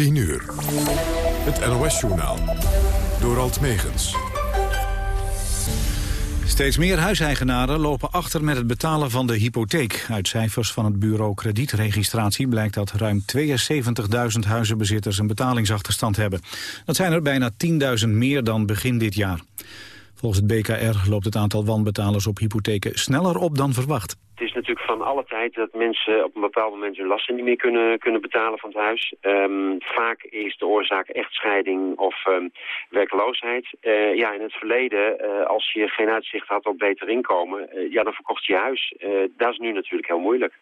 10 uur. Het NOS-journaal. Door Alt Megens. Steeds meer huiseigenaren lopen achter met het betalen van de hypotheek. Uit cijfers van het bureau kredietregistratie blijkt dat ruim 72.000 huizenbezitters een betalingsachterstand hebben. Dat zijn er bijna 10.000 meer dan begin dit jaar. Volgens het BKR loopt het aantal wanbetalers op hypotheken sneller op dan verwacht. Het is natuurlijk van alle tijd dat mensen op een bepaald moment hun lasten niet meer kunnen, kunnen betalen van het huis. Ehm, vaak is de oorzaak echtscheiding of um, werkloosheid. Uh, ja, in het verleden, uh, als je geen uitzicht had op beter inkomen, uh, ja, dan verkocht je je huis. dat is nu natuurlijk heel moeilijk.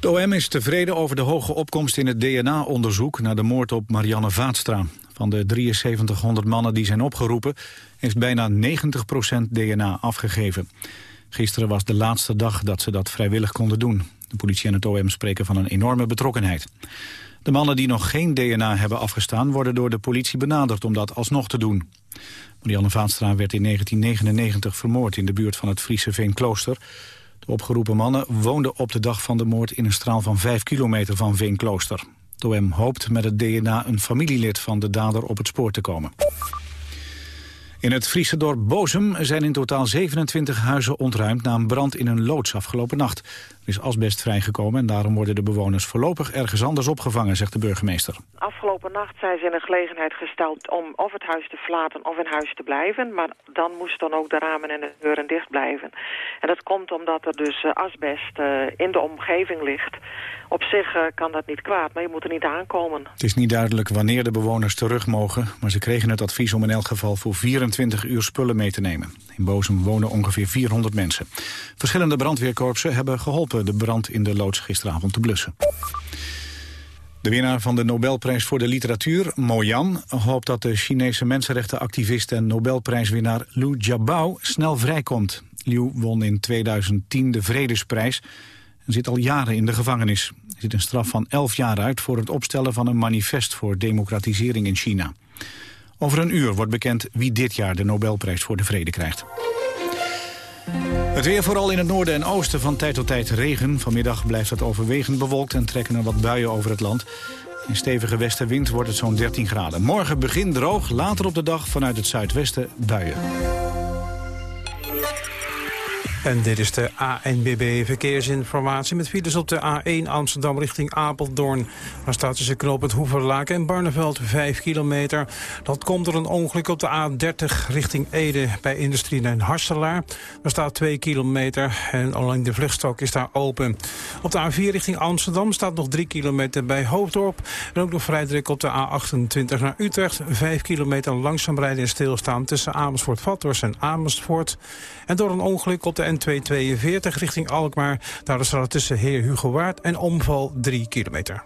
De OM is tevreden over de hoge opkomst in het DNA-onderzoek naar de moord op Marianne Vaatstra. Van de 7300 mannen die zijn opgeroepen heeft bijna 90% DNA afgegeven. Gisteren was de laatste dag dat ze dat vrijwillig konden doen. De politie en het OM spreken van een enorme betrokkenheid. De mannen die nog geen DNA hebben afgestaan... worden door de politie benaderd om dat alsnog te doen. Marianne Vaatstra werd in 1999 vermoord in de buurt van het Friese Veenklooster. De opgeroepen mannen woonden op de dag van de moord... in een straal van 5 kilometer van Veenklooster. De OM hoopt met het DNA een familielid van de dader op het spoor te komen. In het Friese dorp Bozem zijn in totaal 27 huizen ontruimd... na een brand in een loods afgelopen nacht. Is asbest vrijgekomen en daarom worden de bewoners voorlopig ergens anders opgevangen, zegt de burgemeester. Afgelopen nacht zijn ze in een gelegenheid gesteld om of het huis te verlaten of in huis te blijven. Maar dan moesten dan ook de ramen en de deuren dicht blijven. En dat komt omdat er dus eh, asbest uh, in de omgeving ligt. Op zich uh, kan dat niet kwaad, maar je moet er niet aankomen. Het is niet duidelijk wanneer de bewoners terug mogen... maar ze kregen het advies om in elk geval voor 24 uur spullen mee te nemen. In Bozem wonen ongeveer 400 mensen. Verschillende brandweerkorpsen hebben geholpen de brand in de loods gisteravond te blussen. De winnaar van de Nobelprijs voor de literatuur, Mo Yan, hoopt dat de Chinese mensenrechtenactivist en Nobelprijswinnaar Liu Jiabao snel vrijkomt. Liu won in 2010 de Vredesprijs en zit al jaren in de gevangenis. Hij zit een straf van 11 jaar uit voor het opstellen van een manifest voor democratisering in China. Over een uur wordt bekend wie dit jaar de Nobelprijs voor de Vrede krijgt. Het weer vooral in het noorden en oosten van tijd tot tijd regen. Vanmiddag blijft het overwegend bewolkt en trekken er wat buien over het land. In stevige westenwind wordt het zo'n 13 graden. Morgen begin droog, later op de dag vanuit het zuidwesten buien. En dit is de ANBB Verkeersinformatie met files op de A1 Amsterdam richting Apeldoorn. Daar staat tussen knooppunt Hoeverlaken en Barneveld 5 kilometer. Dat komt door een ongeluk op de A30 richting Ede bij Industrie en Harselaar. Daar staat 2 kilometer en alleen de vluchtstok is daar open. Op de A4 richting Amsterdam staat nog 3 kilometer bij Hoofddorp. En ook nog vrij druk op de A28 naar Utrecht. 5 kilometer langzaam rijden en stilstaan tussen Amersfoort-Vathorst en Amersfoort. En door een ongeluk op de N242 richting Alkmaar. Daar staat het tussen Heer Hugo Waard en Omval 3 kilometer.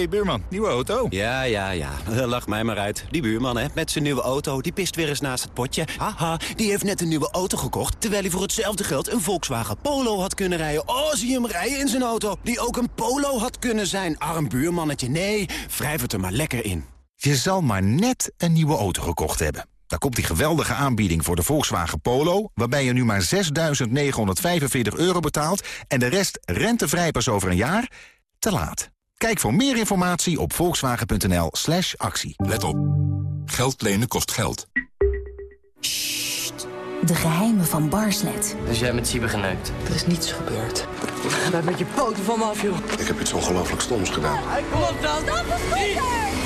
hey, buurman, nieuwe auto? Ja, ja, ja. Lach mij maar uit. Die buurman, hè, met zijn nieuwe auto, die pist weer eens naast het potje. Haha, die heeft net een nieuwe auto gekocht... terwijl hij voor hetzelfde geld een Volkswagen Polo had kunnen rijden. Oh, zie hem rijden in zijn auto. Die ook een Polo had kunnen zijn. Arm buurmannetje, nee, wrijf het er maar lekker in. Je zal maar net een nieuwe auto gekocht hebben. Daar komt die geweldige aanbieding voor de Volkswagen Polo... waarbij je nu maar 6.945 euro betaalt... en de rest rentevrij pas over een jaar? Te laat. Kijk voor meer informatie op volkswagen.nl slash actie. Let op. Geld lenen kost geld. Sst. De geheimen van Barslet. Dus jij met Siebe geneukt? Er is niets gebeurd. Blijf met je poten van me af, joh. Ik heb iets ongelooflijk stoms gedaan. Hij komt dan. Stop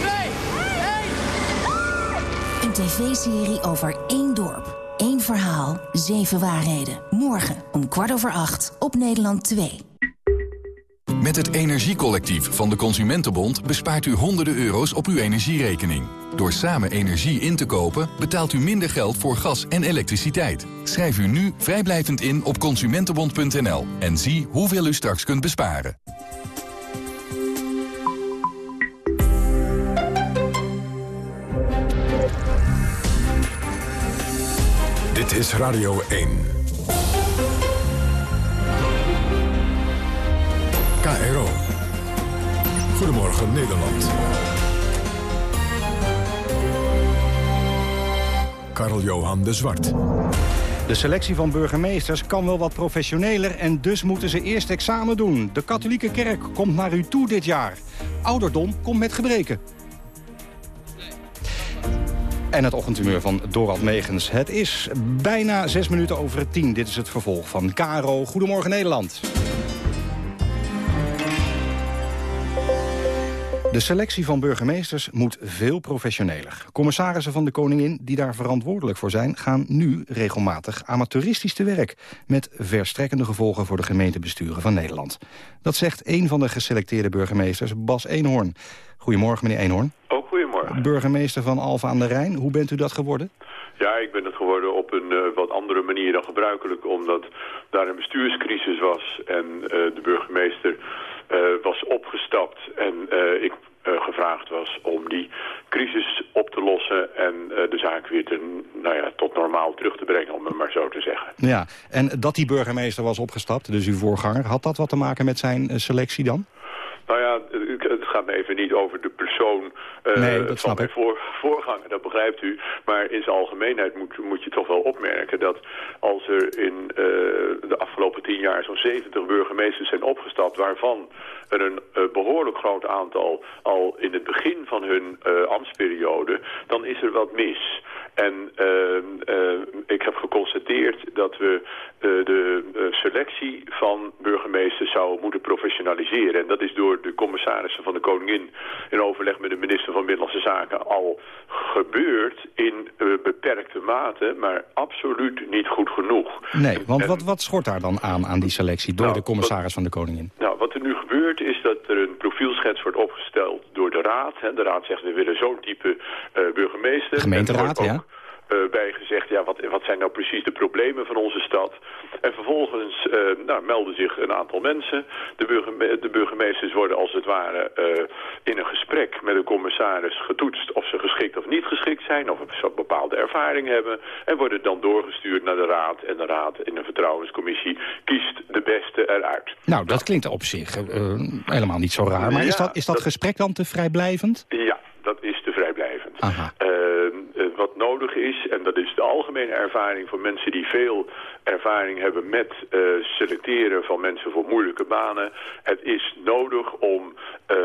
tv-serie over één dorp. één verhaal, zeven waarheden. Morgen om kwart over acht op Nederland 2. Met het Energiecollectief van de Consumentenbond bespaart u honderden euro's op uw energierekening. Door samen energie in te kopen betaalt u minder geld voor gas en elektriciteit. Schrijf u nu vrijblijvend in op consumentenbond.nl en zie hoeveel u straks kunt besparen. Dit is Radio 1. KRO. Goedemorgen Nederland. Karl-Johan de Zwart. De selectie van burgemeesters kan wel wat professioneler en dus moeten ze eerst examen doen. De katholieke kerk komt naar u toe dit jaar. Ouderdom komt met gebreken. En het ochtendhumeur van Dorald Megens. Het is bijna zes minuten over tien. Dit is het vervolg van Caro. Goedemorgen Nederland. De selectie van burgemeesters moet veel professioneler. Commissarissen van de Koningin die daar verantwoordelijk voor zijn... gaan nu regelmatig amateuristisch te werk... met verstrekkende gevolgen voor de gemeentebesturen van Nederland. Dat zegt een van de geselecteerde burgemeesters, Bas Eenhoorn. Goedemorgen, meneer Eenhoorn. Ook goedemorgen. Burgemeester van Alfa aan de Rijn. Hoe bent u dat geworden? Ja, ik ben het geworden op een uh, wat andere manier dan gebruikelijk... omdat daar een bestuurscrisis was en uh, de burgemeester uh, was opgestapt en ik gevraagd was om die crisis op te lossen en de zaak weer te, nou ja, tot normaal terug te brengen, om het maar zo te zeggen. Ja, en dat die burgemeester was opgestapt, dus uw voorganger, had dat wat te maken met zijn selectie dan? Nou ja, gaat me even niet over de persoon uh, nee, dat van mijn voor, voorganger, dat begrijpt u. Maar in zijn algemeenheid moet, moet je toch wel opmerken dat als er in uh, de afgelopen tien jaar zo'n 70 burgemeesters zijn opgestapt, waarvan er een uh, behoorlijk groot aantal al in het begin van hun ambtsperiode, dan is er wat mis. En ik heb geconstateerd dat we de selectie van burgemeesters zouden moeten professionaliseren. En dat is door de commissarissen van de Koningin in overleg met de minister van Binnenlandse Zaken al gebeurd in uh, beperkte mate, maar absoluut niet goed genoeg. Nee, want en, wat, wat schort daar dan aan, aan die selectie door nou, de commissaris wat, van de Koningin? Nou, wat er nu gebeurt is dat er een profielschets wordt opgesteld door de Raad. Hè. De Raad zegt we willen zo'n type uh, burgemeester. Gemeenteraad, ja. Uh, bij gezegd, ja, wat, wat zijn nou precies de problemen van onze stad? En vervolgens uh, nou, melden zich een aantal mensen. De, burgeme de burgemeesters worden als het ware uh, in een gesprek met een commissaris getoetst of ze geschikt of niet geschikt zijn, of ze een bepaalde ervaring hebben, en worden dan doorgestuurd naar de raad. En de raad in een vertrouwenscommissie kiest de beste eruit. Nou, dat klinkt op zich helemaal niet zo raar. Maar ja, is dat, is dat, dat gesprek dan te vrijblijvend? Ja, dat is te vrijblijvend. Aha. wat nodig is, en dat is de algemene ervaring van mensen die veel ervaring hebben met uh, selecteren van mensen voor moeilijke banen. Het is nodig om uh,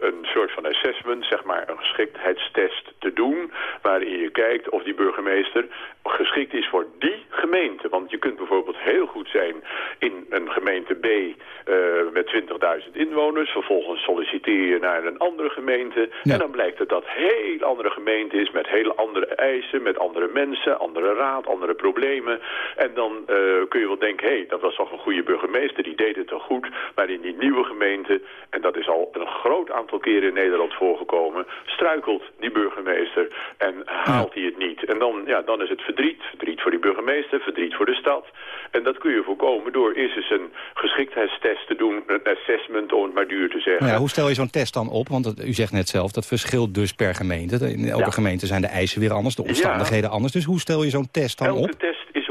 een soort van assessment, zeg maar een geschiktheidstest te doen, waarin je kijkt of die burgemeester geschikt is voor die gemeente. Want je kunt bijvoorbeeld heel goed zijn in een gemeente B uh, met 20.000 inwoners, vervolgens solliciteer je naar een andere gemeente ja. en dan blijkt dat dat heel andere gemeente is met hele andere eisen, met andere mensen, andere raad, andere problemen. En dan kun je wel denken, hé, hey, dat was toch een goede burgemeester, die deed het toch goed. Maar in die nieuwe gemeente, en dat is al een groot aantal keren in Nederland voorgekomen, struikelt die burgemeester en haalt hij het niet. En dan, ja, dan is het verdriet. Verdriet voor die burgemeester, verdriet voor de stad. En dat kun je voorkomen door eerst eens een geschiktheidstest te doen, een assessment om het maar duur te zeggen. Ja, hoe stel je zo'n test dan op? Want u zegt net zelf, dat verschilt dus per gemeente. In elke ja. gemeente zijn de eisen weer anders, de omstandigheden ja. anders. Dus hoe stel je zo'n test dan elke op? Test is.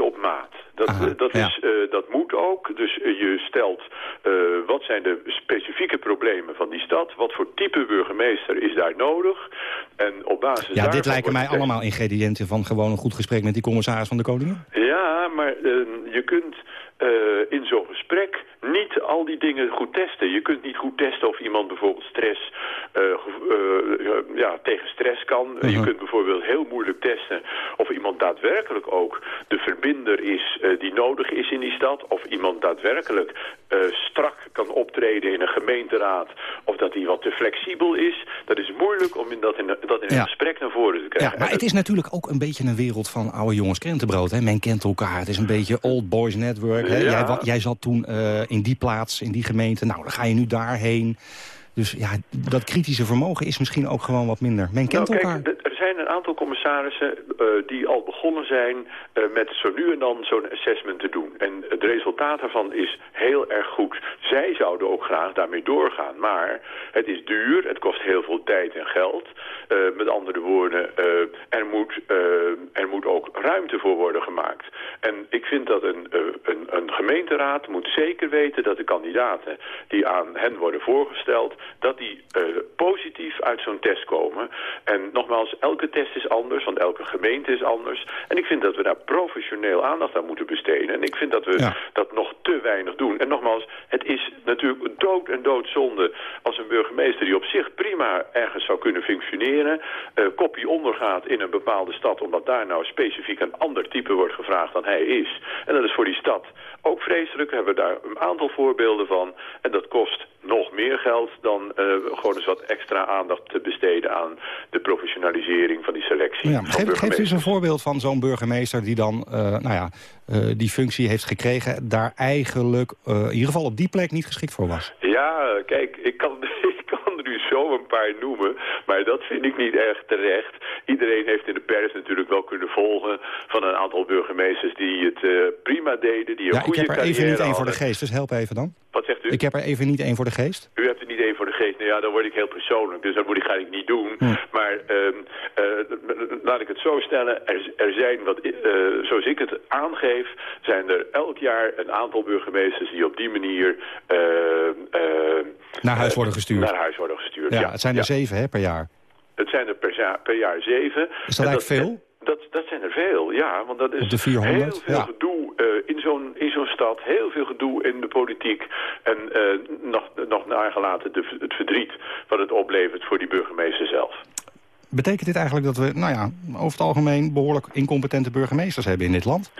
Dat, Aha, dat, ja. is, uh, dat moet ook. Dus uh, je stelt uh, wat zijn de specifieke problemen van die stad. Wat voor type burgemeester is daar nodig. En op basis Ja, dit lijken mij allemaal ingrediënten van gewoon een goed gesprek met die commissaris van de koningin. Ja, maar je kunt in zo'n gesprek niet al die dingen goed testen. Je kunt niet goed testen of iemand bijvoorbeeld stress uh, uh, ja, tegen stress kan. Uh -huh. Je kunt bijvoorbeeld heel moeilijk testen of iemand daadwerkelijk ook de verbinder is die nodig is in die stad. Of iemand daadwerkelijk strak kan optreden in een gemeenteraad. Of dat hij wat te flexibel is. Dat is moeilijk om in dat in, dat in een gesprek naar voren te krijgen. Ja, maar het is natuurlijk ook een beetje een wereld van oude jongens krentenbrood. Hè? Men kent elkaar. Het is een beetje old boys network. Hè? Ja. Jij, jij zat toen in die plaats, in die gemeente. Nou, dan ga je nu daarheen. Dus ja, dat kritische vermogen is misschien ook gewoon wat minder. Men kent nou, elkaar. Kijk, zijn een aantal commissarissen uh, die al begonnen zijn uh, met zo nu en dan zo'n assessment te doen. En het resultaat daarvan is heel erg goed. Zij zouden ook graag daarmee doorgaan. Maar het is duur, het kost heel veel tijd en geld. Uh, met andere woorden, er, moet, er moet ook ruimte voor worden gemaakt. En ik vind dat een, een, een, gemeenteraad moet zeker weten dat de kandidaten die aan hen worden voorgesteld, dat die positief uit zo'n test komen. En nogmaals, elke test is anders, want elke gemeente is anders. En ik vind dat we daar professioneel aandacht aan moeten besteden. En ik vind dat we dat nog te weinig doen. En nogmaals, het is natuurlijk dood en doodzonde als een burgemeester die op zich prima ergens zou kunnen functioneren, uh, kopie ondergaat in een bepaalde stad, omdat daar nou specifiek een ander type wordt gevraagd dan hij is. En dat is voor die stad ook vreselijk. We hebben daar een aantal voorbeelden van. En dat kost nog meer geld dan uh, gewoon eens wat extra aandacht te besteden aan de professionalisering van die selectie. Ja, geef, geef eens een voorbeeld van zo'n burgemeester die dan uh, nou ja, uh, die functie heeft gekregen... daar eigenlijk in ieder geval op die plek niet geschikt voor was. Ja, kijk, ik kan, ik kan er nu zo een paar noemen, maar dat vind ik niet erg terecht. Iedereen heeft in de pers natuurlijk wel kunnen volgen van een aantal burgemeesters die het prima deden, die een ja, goede ik heb er even niet één voor de geest, dus help even dan. Wat zegt u? Ik heb er even niet één voor de geest. U hebt er niet één voor de geest. Nou ja, dan word ik heel persoonlijk. Dus dat moet ik, ga ik niet doen. Hm. Maar uh, uh, laat ik het zo stellen. Er, er zijn, wat, uh, zoals ik het aangeef, zijn er elk jaar een aantal burgemeesters die op die manier... naar huis worden gestuurd. Naar huis worden gestuurd, ja. ja het zijn er ja. zeven hè, per jaar. Het zijn er per jaar, per jaar zeven. Is dat eigenlijk veel? Dat, dat zijn er veel, ja. Want dat is de 400? heel veel ja. gedoe uh, in zo'n zo'n stad. Heel veel gedoe in de politiek. En uh, nog, nog nagelaten de, het verdriet wat het oplevert voor die burgemeester zelf. Betekent dit eigenlijk dat we, nou ja, over het algemeen behoorlijk incompetente burgemeesters hebben in dit land?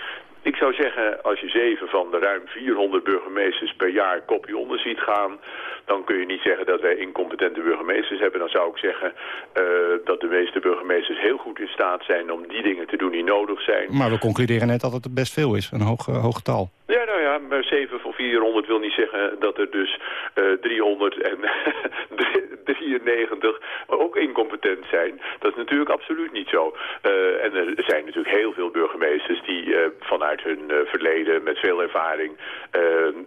Ik zou zeggen, als je zeven van de ruim 400 burgemeesters per jaar kopje onder ziet gaan... dan kun je niet zeggen dat wij incompetente burgemeesters hebben. Dan zou ik zeggen uh, dat de meeste burgemeesters heel goed in staat zijn... om die dingen te doen die nodig zijn. Maar we concluderen net dat het best veel is, een hoog, uh, hoog getal. Ja, nou ja, maar 7 van 400 wil niet zeggen dat er dus uh, 393 ook incompetent zijn. Dat is natuurlijk absoluut niet zo. Uh, en er zijn natuurlijk heel veel burgemeesters die uh, vanuit hun verleden met veel ervaring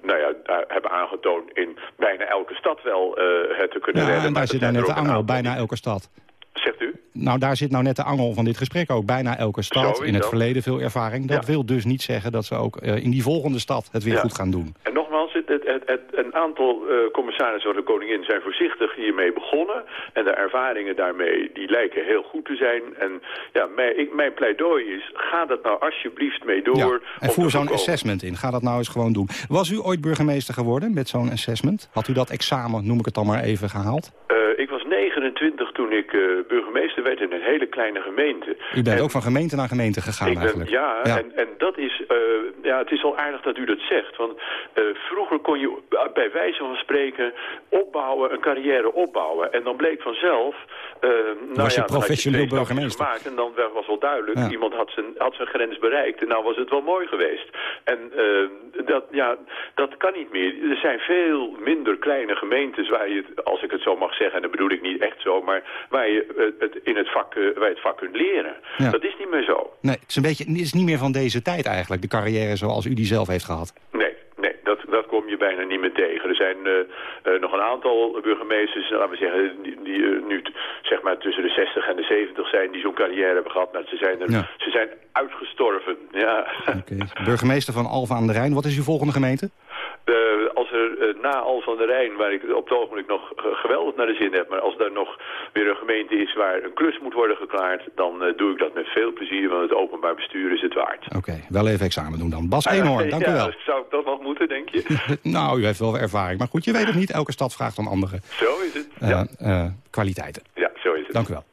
nou ja, hebben aangetoond in bijna elke stad wel het te kunnen ja, redden. en daar zit nou net de angel, bijna elke stad. Zegt u? Nou, daar zit nou net de angel van dit gesprek ook. Bijna elke stad, in het verleden veel ervaring. Dat ja. wil dus niet zeggen dat ze ook uh, in die volgende stad het weer ja. goed gaan doen. En nogmaals, het, het, een aantal uh, commissarissen van de koningin zijn voorzichtig hiermee begonnen. En de ervaringen daarmee, die lijken heel goed te zijn. En ja, mijn, ik, mijn pleidooi is, ga dat nou alsjeblieft mee door. Ja. En voer zo'n assessment in. Ga dat nou eens gewoon doen. Was u ooit burgemeester geworden met zo'n assessment? Had u dat examen, noem ik het dan maar even, gehaald? Uh, ik 29 toen ik uh, burgemeester werd in een hele kleine gemeente. U bent en ook van gemeente naar gemeente gegaan ben, eigenlijk. Ja, ja. En, en dat is, uh, ja, het is wel aardig dat u dat zegt. Want uh, vroeger kon je bij wijze van spreken opbouwen, een carrière opbouwen. En dan bleek vanzelf... Nou was je ja, professioneel burgemeester. Gemaakt, en dan was wel duidelijk, Ja. iemand had zijn, had zijn grens bereikt. En nou was het wel mooi geweest. En dat, ja, dat kan niet meer. Er zijn veel minder kleine gemeentes waar je, als ik het zo mag zeggen... en dat bedoel ik niet echt zo, maar waar je het in het vak, waar je het vak kunt leren. Ja. Dat is niet meer zo. Nee, het is, een beetje, het is niet meer van deze tijd eigenlijk, de carrière zoals u die zelf heeft gehad. Nee, nee dat, dat kom je bijna niet meer tegen. Er zijn uh, uh, nog een aantal burgemeesters, laten we zeggen, die, die uh, nu zeg maar tussen de 60 en de 70 zijn, die zo'n carrière hebben gehad. Nou, ze, zijn er, Ja. ze zijn uitgestorven. Ja. Burgemeester van Alphen aan de Rijn, wat is uw volgende gemeente? Als uh, na Alphen aan de Rijn, waar ik op het ogenblik nog uh, geweldig naar de zin heb, maar als daar nog weer een gemeente is waar een klus moet worden geklaard, dan uh, doe ik dat met veel plezier, want het openbaar bestuur is het waard. Oké, okay, wel even examen doen dan. Bas Eenhoorn, dank ja, u wel. Zou ik dat nog moeten, denk je? nou, u heeft wel ervaring, maar goed, je weet het niet. Elke stad vraagt om andere zo is het. ja. kwaliteiten. Ja, zo is het. Dank u wel.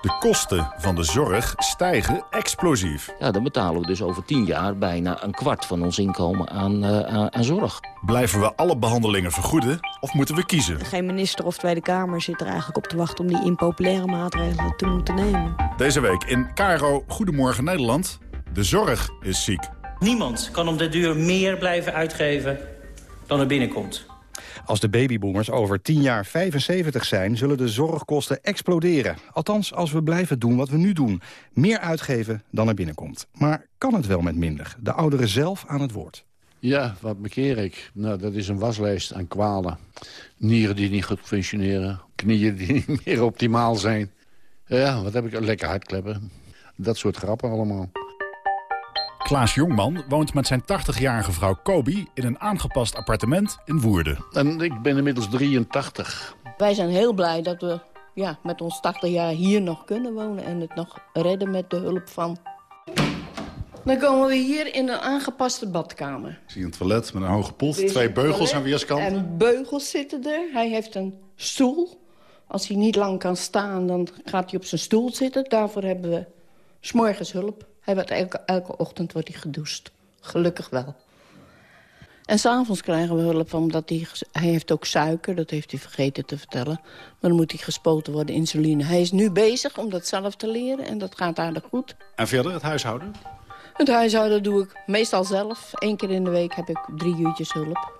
De kosten van de zorg stijgen explosief. Ja, dan betalen we dus over tien jaar bijna een kwart van ons inkomen aan, uh, aan, aan, zorg. Blijven we alle behandelingen vergoeden of moeten we kiezen? Geen minister of Tweede Kamer zit er eigenlijk op te wachten om die impopulaire maatregelen te moeten nemen. Deze week in Caro Goedemorgen Nederland. De zorg is ziek. Niemand kan om de duur meer blijven uitgeven dan er binnenkomt. Als de babyboomers over 10 jaar 75 zijn, zullen de zorgkosten exploderen. Althans, als we blijven doen wat we nu doen. Meer uitgeven dan er binnenkomt. Maar kan het wel met minder? De ouderen zelf aan het woord. Ja, wat bekeer ik? Nou, dat is een waslijst aan kwalen. Nieren die niet goed functioneren. Knieën die niet meer optimaal zijn. Ja, wat heb ik? Lekker hartkleppen. Dat soort grappen allemaal. Klaas Jongman woont met zijn 80-jarige vrouw Kobi... in een aangepast appartement in Woerden. En ik ben inmiddels 83. Wij zijn heel blij dat we ja, met ons 80 jaar hier nog kunnen wonen... en het nog redden met de hulp van... Dan komen we hier in een aangepaste badkamer. Ik zie een toilet met een hoge pot, twee beugels aan weerskanten. En beugels zitten er. Hij heeft een stoel. Als hij niet lang kan staan, dan gaat hij op zijn stoel zitten. Daarvoor hebben we s'morgens hulp. Hij wordt elke, elke ochtend wordt hij gedoucht. Gelukkig wel. En s'avonds krijgen we hulp, omdat hij, hij heeft ook suiker. Dat heeft hij vergeten te vertellen. Maar dan moet hij gespoten worden, insuline. Hij is nu bezig om dat zelf te leren en dat gaat aardig goed. En verder, het huishouden? Het huishouden doe ik meestal zelf. Eén keer in de week heb ik drie uurtjes hulp.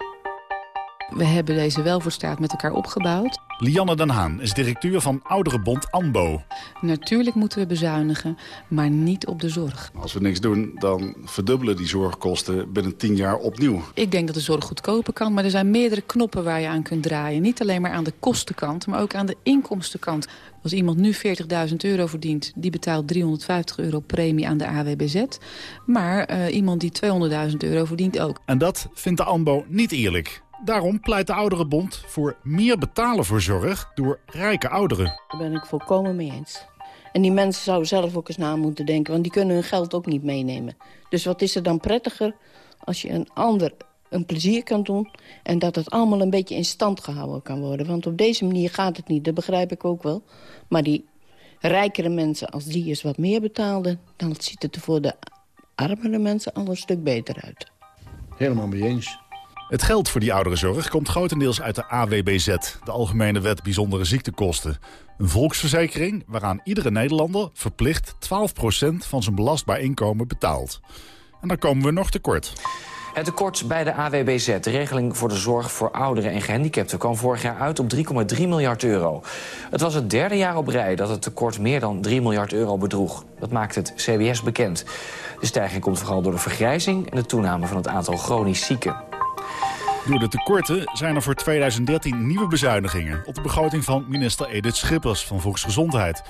We hebben deze welvoorstaat met elkaar opgebouwd. Lianne Den Haan is directeur van Ouderenbond ANBO. Natuurlijk moeten we bezuinigen, maar niet op de zorg. Als we niks doen, dan verdubbelen die zorgkosten binnen tien jaar opnieuw. Ik denk dat de zorg goedkoper kan, maar er zijn meerdere knoppen waar je aan kunt draaien. Niet alleen maar aan de kostenkant, maar ook aan de inkomstenkant. Als iemand nu 40.000 euro verdient, die betaalt 350 euro premie aan de AWBZ. Maar uh, iemand die 200.000 euro verdient ook. En dat vindt de ANBO niet eerlijk. Daarom pleit de Ouderenbond voor meer betalen voor zorg door rijke ouderen. Daar ben ik volkomen mee eens. En die mensen zouden zelf ook eens na moeten denken, want die kunnen hun geld ook niet meenemen. Dus wat is er dan prettiger als je een ander een plezier kan doen... en dat het allemaal een beetje in stand gehouden kan worden. Want op deze manier gaat het niet, dat begrijp ik ook wel. Maar die rijkere mensen, als die eens wat meer betaalden... dan ziet het er voor de armere mensen al een stuk beter uit. Helemaal mee eens. Het geld voor die ouderenzorg komt grotendeels uit de AWBZ... de Algemene Wet Bijzondere Ziektekosten. Een volksverzekering waaraan iedere Nederlander verplicht 12% van zijn belastbaar inkomen betaalt. En dan komen we nog tekort. Het tekort bij de AWBZ, de regeling voor de zorg voor ouderen en gehandicapten... kwam vorig jaar uit op 3,3 miljard euro. Het was het derde jaar op rij dat het tekort meer dan 3 miljard euro bedroeg. Dat maakt het CBS bekend. De stijging komt vooral door de vergrijzing en de toename van het aantal chronisch zieken. Door de tekorten zijn er voor 2013 nieuwe bezuinigingen... op de begroting van minister Edith Schippers van Volksgezondheid.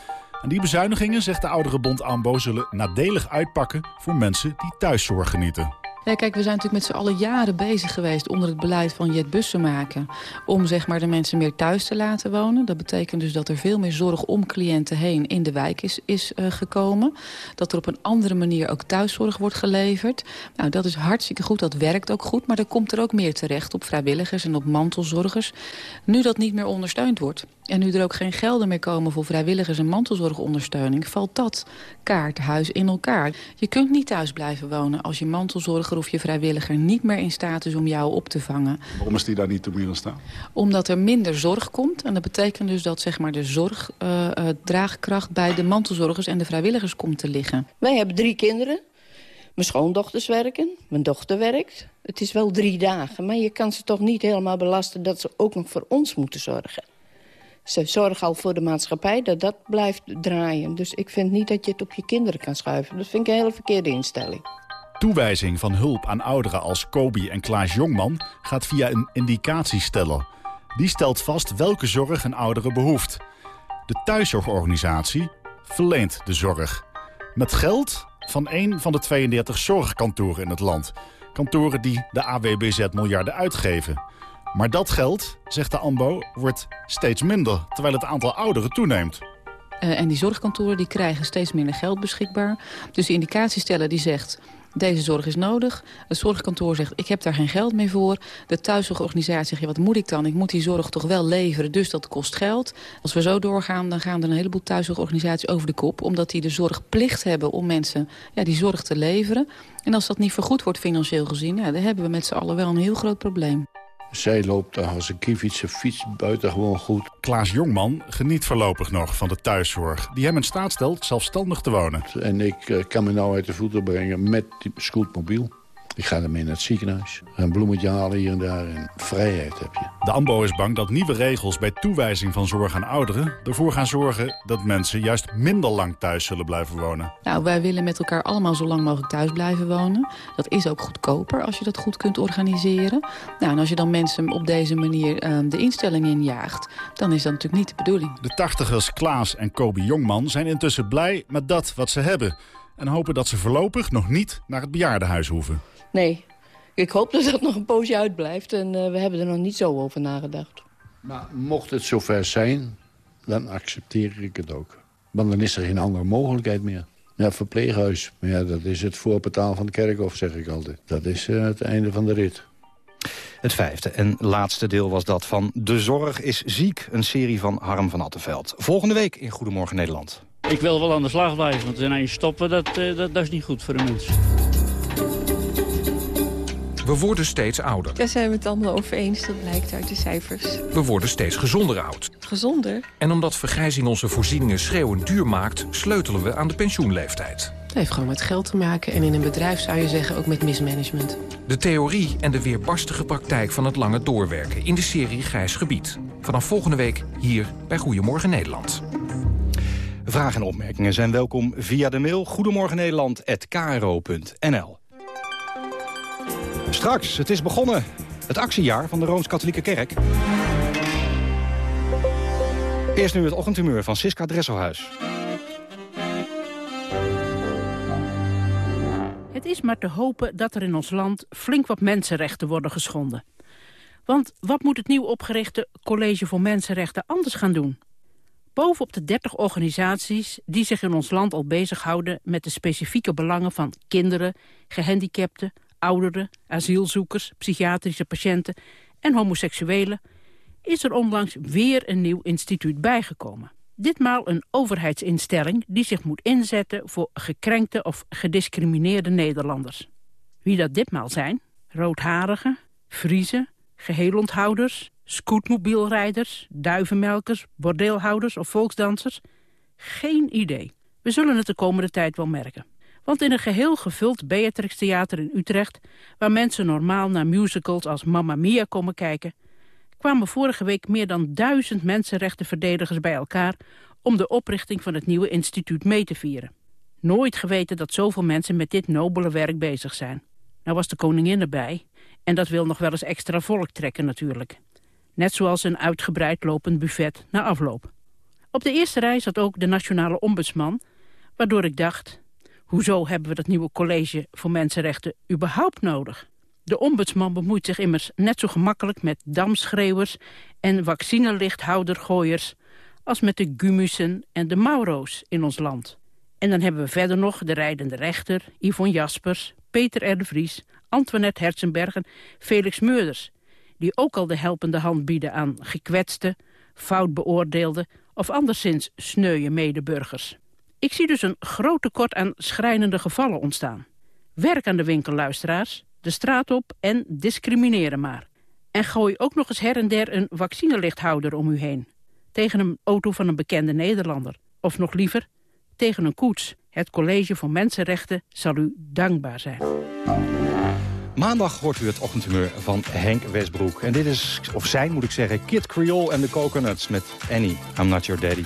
En die bezuinigingen, zegt de Ouderenbond AMBO... zullen nadelig uitpakken voor mensen die thuiszorg genieten. Ja, kijk, we zijn natuurlijk met z'n allen jaren bezig geweest onder het beleid van Jet Bussen maken. Om zeg maar de mensen meer thuis te laten wonen. Dat betekent dus dat er veel meer zorg om cliënten heen in de wijk is, is uh, gekomen. Dat er op een andere manier ook thuiszorg wordt geleverd. Nou, dat is hartstikke goed, dat werkt ook goed. Maar er komt er ook meer terecht op vrijwilligers en op mantelzorgers. Nu dat niet meer ondersteund wordt. En nu er ook geen gelden meer komen voor vrijwilligers en mantelzorgondersteuning... valt dat kaarthuis in elkaar. Je kunt niet thuis blijven wonen als je mantelzorger of je vrijwilliger... niet meer in staat is om jou op te vangen. Waarom is die daar niet toe meer in staat? Omdat er minder zorg komt. En dat betekent dus dat zeg maar, de zorgdraagkracht uh, uh, bij de mantelzorgers en de vrijwilligers komt te liggen. Wij hebben drie kinderen. Mijn schoondochters werken, mijn dochter werkt. Het is wel drie dagen, maar je kan ze toch niet helemaal belasten... dat ze ook nog voor ons moeten zorgen. Ze zorgen al voor de maatschappij dat dat blijft draaien. Dus ik vind niet dat je het op je kinderen kan schuiven. Dat vind ik een hele verkeerde instelling. Toewijzing van hulp aan ouderen als Kobi en Klaas Jongman gaat via een indicatiesteller. Die stelt vast welke zorg een oudere behoeft. De thuiszorgorganisatie verleent de zorg. Met geld van een van de 32 zorgkantoren in het land. Kantoren die de AWBZ miljarden uitgeven. Maar dat geld, zegt de AMBO, wordt steeds minder, terwijl het aantal ouderen toeneemt. Uh, en die zorgkantoren die krijgen steeds minder geld beschikbaar. Dus de indicatiesteller die zegt... Deze zorg is nodig. Het zorgkantoor zegt, ik heb daar geen geld meer voor. De thuiszorgorganisatie zegt, wat moet ik dan? Ik moet die zorg toch wel leveren, dus dat kost geld. Als we zo doorgaan, dan gaan er een heleboel thuiszorgorganisaties over de kop. Omdat die de zorgplicht hebben om mensen ja, die zorg te leveren. En als dat niet vergoed wordt financieel gezien... Ja, dan hebben we met z'n allen wel een heel groot probleem. Zij loopt daar als een kievitse fiets buitengewoon goed. Klaas Jongman geniet voorlopig nog van de thuiszorg... die hem in staat stelt zelfstandig te wonen. En ik uh, kan me nou uit de voeten brengen met die scootmobiel. Ik ga ermee naar het ziekenhuis. Een bloemetje halen hier en daar en vrijheid heb je. De AMBO is bang dat nieuwe regels bij toewijzing van zorg aan ouderen... ervoor gaan zorgen dat mensen juist minder lang thuis zullen blijven wonen. Nou, wij willen met elkaar allemaal zo lang mogelijk thuis blijven wonen. Dat is ook goedkoper als je dat goed kunt organiseren. Nou, en als je dan mensen op deze manier uh, de instelling injaagt... dan is dat natuurlijk niet de bedoeling. De tachtigers Klaas en Kobi Jongman zijn intussen blij met dat wat ze hebben... en hopen dat ze voorlopig nog niet naar het bejaardenhuis hoeven. Nee, ik hoop dat dat nog een poosje uitblijft. En uh, we hebben er nog niet zo over nagedacht. Maar mocht het zover zijn, dan accepteer ik het ook. Want dan is er geen andere mogelijkheid meer. Ja, verpleeghuis. Maar ja, dat is het voorportaal van de kerkhof, zeg ik altijd. Dat is uh, het einde van de rit. Het vijfde en laatste deel was dat van De Zorg is Ziek. Een serie van Harm van Attenveld. Volgende week in Goedemorgen Nederland. Ik wil wel aan de slag blijven, want in je stoppen, dat, uh, dat, dat is niet goed voor de mensen. We worden steeds ouder. Daar zijn we het allemaal over eens, dat blijkt uit de cijfers. We worden steeds gezonder oud. Gezonder? En omdat vergrijzing onze voorzieningen schreeuwend duur maakt... sleutelen we aan de pensioenleeftijd. Het heeft gewoon met geld te maken en in een bedrijf zou je zeggen ook met mismanagement. De theorie en de weerbarstige praktijk van het lange doorwerken... in de serie Grijs Gebied. Vanaf volgende week hier bij Goedemorgen Nederland. Vragen en opmerkingen zijn welkom via de mail goedemorgennederland.kro.nl. Straks, het is begonnen. Het actiejaar van de Rooms-Katholieke Kerk. Eerst nu het ochtendhumeur van Siska Dresselhuis. Het is maar te hopen dat er in ons land flink wat mensenrechten worden geschonden. Want wat moet het nieuw opgerichte College voor Mensenrechten anders gaan doen? Bovenop de 30 organisaties die zich in ons land al bezighouden... met de specifieke belangen van kinderen, gehandicapten, ouderen, asielzoekers, psychiatrische patiënten en homoseksuelen... is er onlangs weer een nieuw instituut bijgekomen. Ditmaal een overheidsinstelling die zich moet inzetten voor gekrenkte of gediscrimineerde Nederlanders. Wie dat ditmaal zijn? Roodharigen, Friezen, geheelonthouders, scootmobielrijders, duivenmelkers, bordeelhouders of volksdansers? Geen idee. We zullen het de komende tijd wel merken. Want in een geheel gevuld Beatrix Theater in Utrecht... waar mensen normaal naar musicals als Mamma Mia komen kijken... kwamen vorige week meer dan duizend mensenrechtenverdedigers bij elkaar... om de oprichting van het nieuwe instituut mee te vieren. Nooit geweten dat zoveel mensen met dit nobele werk bezig zijn. Nou was de koningin erbij en dat wil nog wel eens extra volk trekken natuurlijk. Net zoals een uitgebreid lopend buffet na afloop. Op de eerste rij zat ook de nationale ombudsman... waardoor ik dacht, Hoezo hebben we dat nieuwe college voor mensenrechten überhaupt nodig? De ombudsman bemoeit zich immers net zo gemakkelijk met damschreeuwers en vaccinelichthoudergooiers als met de Gumussen en de Mauro's in ons land. En dan hebben we verder nog de rijdende rechter, Yvonne Jaspers, Peter R. de Vries, Antoinette Herzenbergen, Felix Meurders, die ook al de helpende hand bieden aan gekwetste, fout beoordeelde of anderszins sneuwe medeburgers. Ik zie dus een groot tekort aan schrijnende gevallen ontstaan. Werk aan de winkel, luisteraars, de straat op en discrimineren maar. En gooi ook nog eens her en der een vaccinelichthouder om u heen. Tegen een auto van een bekende Nederlander. Of nog liever, tegen een koets. Het College voor Mensenrechten zal u dankbaar zijn. Maandag hoort u het ochtendhumeur van Henk Westbroek. En dit is, of zijn moet ik zeggen, Kid Creole en de Coconuts met Annie, I'm Not Your Daddy.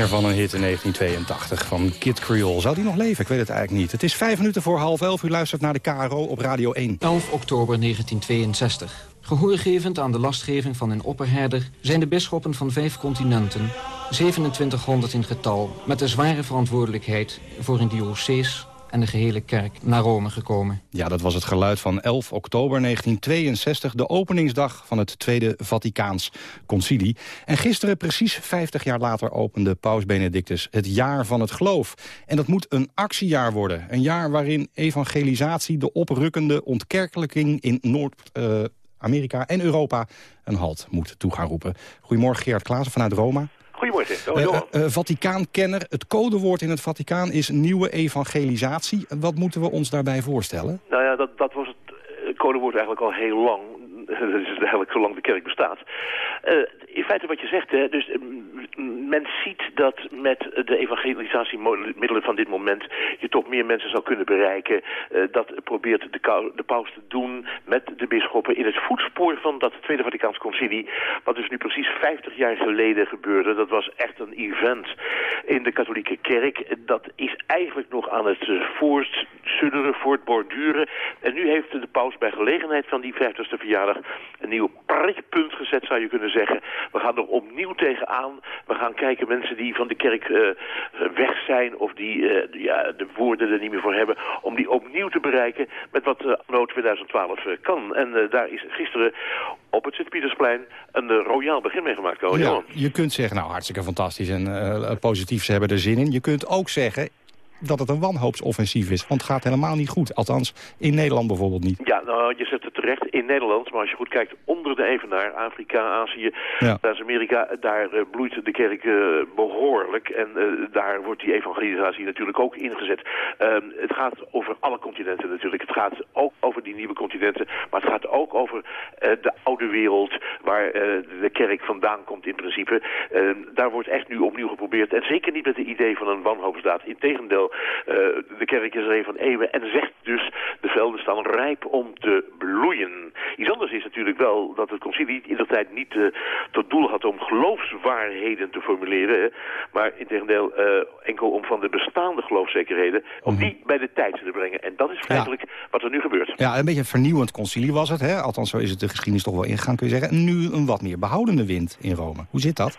Kanjer van een hit in 1982 van Kid Creole. Zou die nog leven? Ik weet het eigenlijk niet. Het is vijf minuten voor half elf. U luistert naar de KRO op Radio 1. 11 oktober 1962. Gehoorgevend aan de lastgeving van een opperherder... zijn de bisschoppen van vijf continenten, 2700 in getal... met de zware verantwoordelijkheid voor een diocees en de gehele kerk naar Rome gekomen. Ja, dat was het geluid van 11 oktober 1962, de openingsdag van het Tweede Vaticaans Concilie. En gisteren, precies 50 jaar later, opende Paus Benedictus het jaar van het geloof. En dat moet een actiejaar worden. Een jaar waarin evangelisatie, de oprukkende ontkerkelijking in Noord-Amerika en Europa een halt moet toe gaan roepen. Goedemorgen Gerard Klaassen vanuit Roma. Goedemorgen. Uh, uh, Vaticaankenner, het codeboord in het Vaticaan is nieuwe evangelisatie. Wat moeten we ons daarbij voorstellen? Nou ja, dat, dat was het codewoord eigenlijk al heel lang. Dat is eigenlijk zolang de kerk bestaat. Uh, in feite wat je zegt, hè, dus men ziet dat met de evangelisatiemiddelen van dit moment je toch meer mensen zou kunnen bereiken. Uh, dat probeert de, de, paus te doen met de bisschoppen in het voetspoor van dat Tweede Vaticaans Concilie. Wat dus nu precies 50 jaar geleden gebeurde. Dat was echt een event in de katholieke kerk. Dat is eigenlijk nog aan het voortsudderen, voortborduren. En nu heeft de paus bij gelegenheid van die 50ste verjaardag een nieuw prikpunt gezet, zou je kunnen zeggen. We gaan er opnieuw tegenaan. We gaan kijken mensen die van de kerk uh, weg zijn of die uh, ja, de woorden er niet meer voor hebben... om die opnieuw te bereiken met wat uh, anno 2012 kan. En daar is gisteren op het Sint-Pietersplein een royaal begin mee gemaakt. Oh, ja, je kunt zeggen, nou hartstikke fantastisch en positief, ze hebben er zin in. Je kunt ook zeggen, dat het een wanhoopsoffensief is. Want het gaat helemaal niet goed. Althans, in Nederland bijvoorbeeld niet. Ja, nou, je zet het terecht in Nederland. Maar als je goed kijkt onder de evenaar, Afrika, Azië, ja. Zuid-Amerika... daar uh, bloeit de kerk uh, behoorlijk. En uh, daar wordt die evangelisatie natuurlijk ook ingezet. het gaat over alle continenten natuurlijk. Het gaat ook over die nieuwe continenten. Maar het gaat ook over de oude wereld... waar de kerk vandaan komt in principe. daar wordt echt nu opnieuw geprobeerd. En zeker niet met het idee van een wanhoopsdaad. Integendeel, de kerk is er een van eeuwen en zegt dus de velden staan rijp om te bloeien. Iets anders is natuurlijk wel dat het concilie in de tijd niet uh, tot doel had om geloofswaarheden te formuleren, maar in tegendeel uh, enkel om van de bestaande geloofszekerheden, om die bij de tijd te brengen. En dat is feitelijk ja. wat er nu gebeurt. Ja, een beetje een vernieuwend concilie was het, hè? althans zo is het de geschiedenis toch wel ingegaan kun je zeggen. En nu een wat meer behoudende wind in Rome. Hoe zit dat?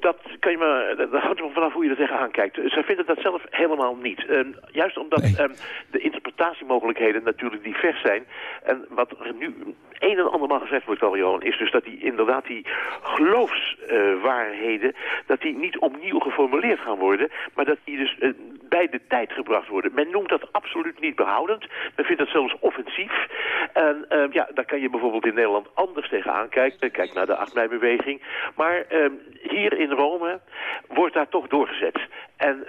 Dat kan je maar, dat hangt er vanaf hoe je er tegenaan kijkt. Zij vinden dat zelf helemaal niet. Um, juist omdat nee. um, de interpretatiemogelijkheden natuurlijk divers zijn. En wat er nu een en andermaal gezegd wordt Johan, is dus dat die inderdaad die geloofswaarheden, uh, dat die niet opnieuw geformuleerd gaan worden, maar dat die dus uh, bij de tijd gebracht worden. Men noemt dat absoluut niet behoudend. Men vindt dat zelfs offensief. En uh, ja, daar kan je bijvoorbeeld in Nederland anders tegenaan kijken. Kijk naar de 8 mei-beweging. Maar hier in Rome wordt daar toch doorgezet. En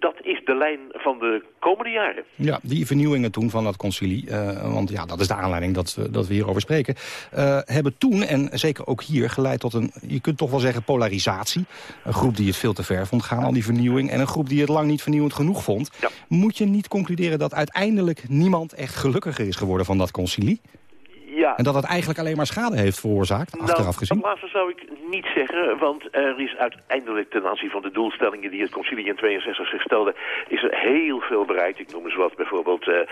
dat is de lijn van de komende jaren. Ja, die vernieuwingen toen van dat concilie, uh, want ja, dat is de aanleiding dat, we, dat we hierover spreken, uh, hebben toen, en zeker ook hier, geleid tot een, je kunt toch wel zeggen, polarisatie. Een groep die het veel te ver vond gaan, al die vernieuwing, en een groep die het lang niet vernieuwend genoeg vond. Ja. Moet je niet concluderen dat uiteindelijk niemand echt gelukkiger is geworden van dat concilie? Ja. En dat het eigenlijk alleen maar schade heeft veroorzaakt, nou, achteraf gezien? Dat laatste zou ik niet zeggen, want er is uiteindelijk ten aanzien van de doelstellingen die het concilie in 62 zich stelde, is er heel veel bereikt. Ik noem eens wat, bijvoorbeeld uh, uh,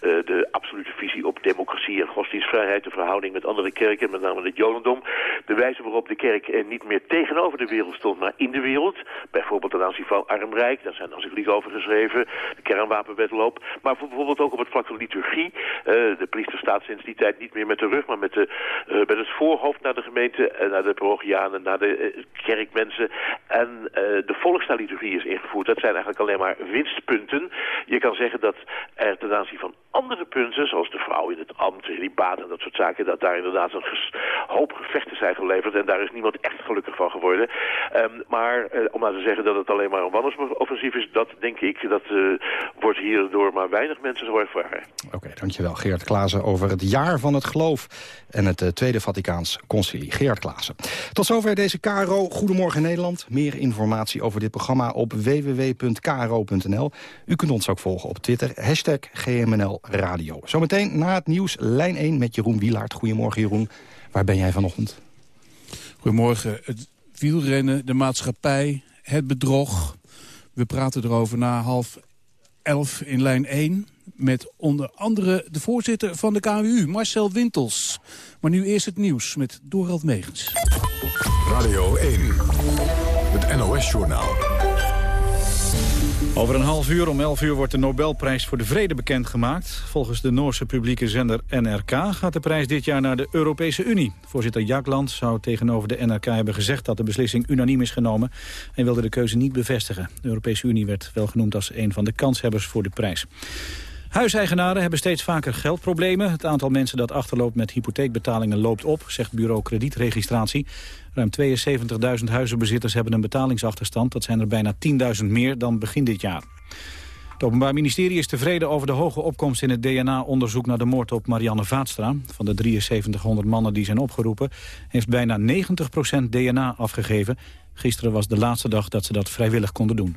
de absolute visie op democratie en godsdienstvrijheid, de verhouding met andere kerken, met name het jodendom, de wijze waarop de kerk uh, niet meer tegenover de wereld stond, maar in de wereld. Bijvoorbeeld ten aanzien van arm-rijk, daar zijn encyclieken over geschreven, de kernwapenwetloop, maar bijvoorbeeld ook op het vlak van liturgie. de priester staat sinds die tijd niet meer met de rug, maar met, de, met het voorhoofd naar de gemeente en naar de parochianen, naar de uh, kerkmensen. En de volkstaalliturgie is ingevoerd. Dat zijn eigenlijk alleen maar winstpunten. Je kan zeggen dat er ten aanzien van andere punten, zoals de vrouw in het ambt, celibaat en dat soort zaken, dat daar inderdaad een hoop gevechten zijn geleverd. En daar is niemand echt gelukkig van geworden. Um, maar uh, om maar te zeggen dat het alleen maar een wandelsoffensief is, dat denk ik, dat wordt hierdoor maar weinig mensen zo ervaren. Oké, dankjewel Geert Klaassen over het jaar van het geloof en het Tweede Vaticaans Concilie. Geert Klaassen. Tot zover deze KRO Goedemorgen Nederland. Meer informatie over dit programma op www.kro.nl. U kunt ons ook volgen op Twitter, hashtag GMNL Radio. Zometeen na het nieuws, lijn 1 met Jeroen Wielaert. Goedemorgen Jeroen, waar ben jij vanochtend? Goedemorgen. Het wielrennen, de maatschappij het bedrog. We praten erover na half elf in lijn 1 met onder andere de voorzitter van de KWU, Marcel Wintels. Maar nu eerst het nieuws met Dorald Megens. Radio 1, het NOS-journaal. Over een half uur om 11 uur wordt de Nobelprijs voor de Vrede bekendgemaakt. Volgens de Noorse publieke zender NRK gaat de prijs dit jaar naar de Europese Unie. Voorzitter Jagland zou tegenover de NRK hebben gezegd dat de beslissing unaniem is genomen... en wilde de keuze niet bevestigen. De Europese Unie werd wel genoemd als een van de kanshebbers voor de prijs. Huiseigenaren hebben steeds vaker geldproblemen. Het aantal mensen dat achterloopt met hypotheekbetalingen loopt op, zegt bureau kredietregistratie. Ruim 72.000 huizenbezitters hebben een betalingsachterstand. Dat zijn er bijna 10.000 meer dan begin dit jaar. Het Openbaar Ministerie is tevreden over de hoge opkomst in het DNA-onderzoek naar de moord op Marianne Vaatstra. Van de 7300 mannen die zijn opgeroepen heeft bijna 90% DNA afgegeven. Gisteren was de laatste dag dat ze dat vrijwillig konden doen.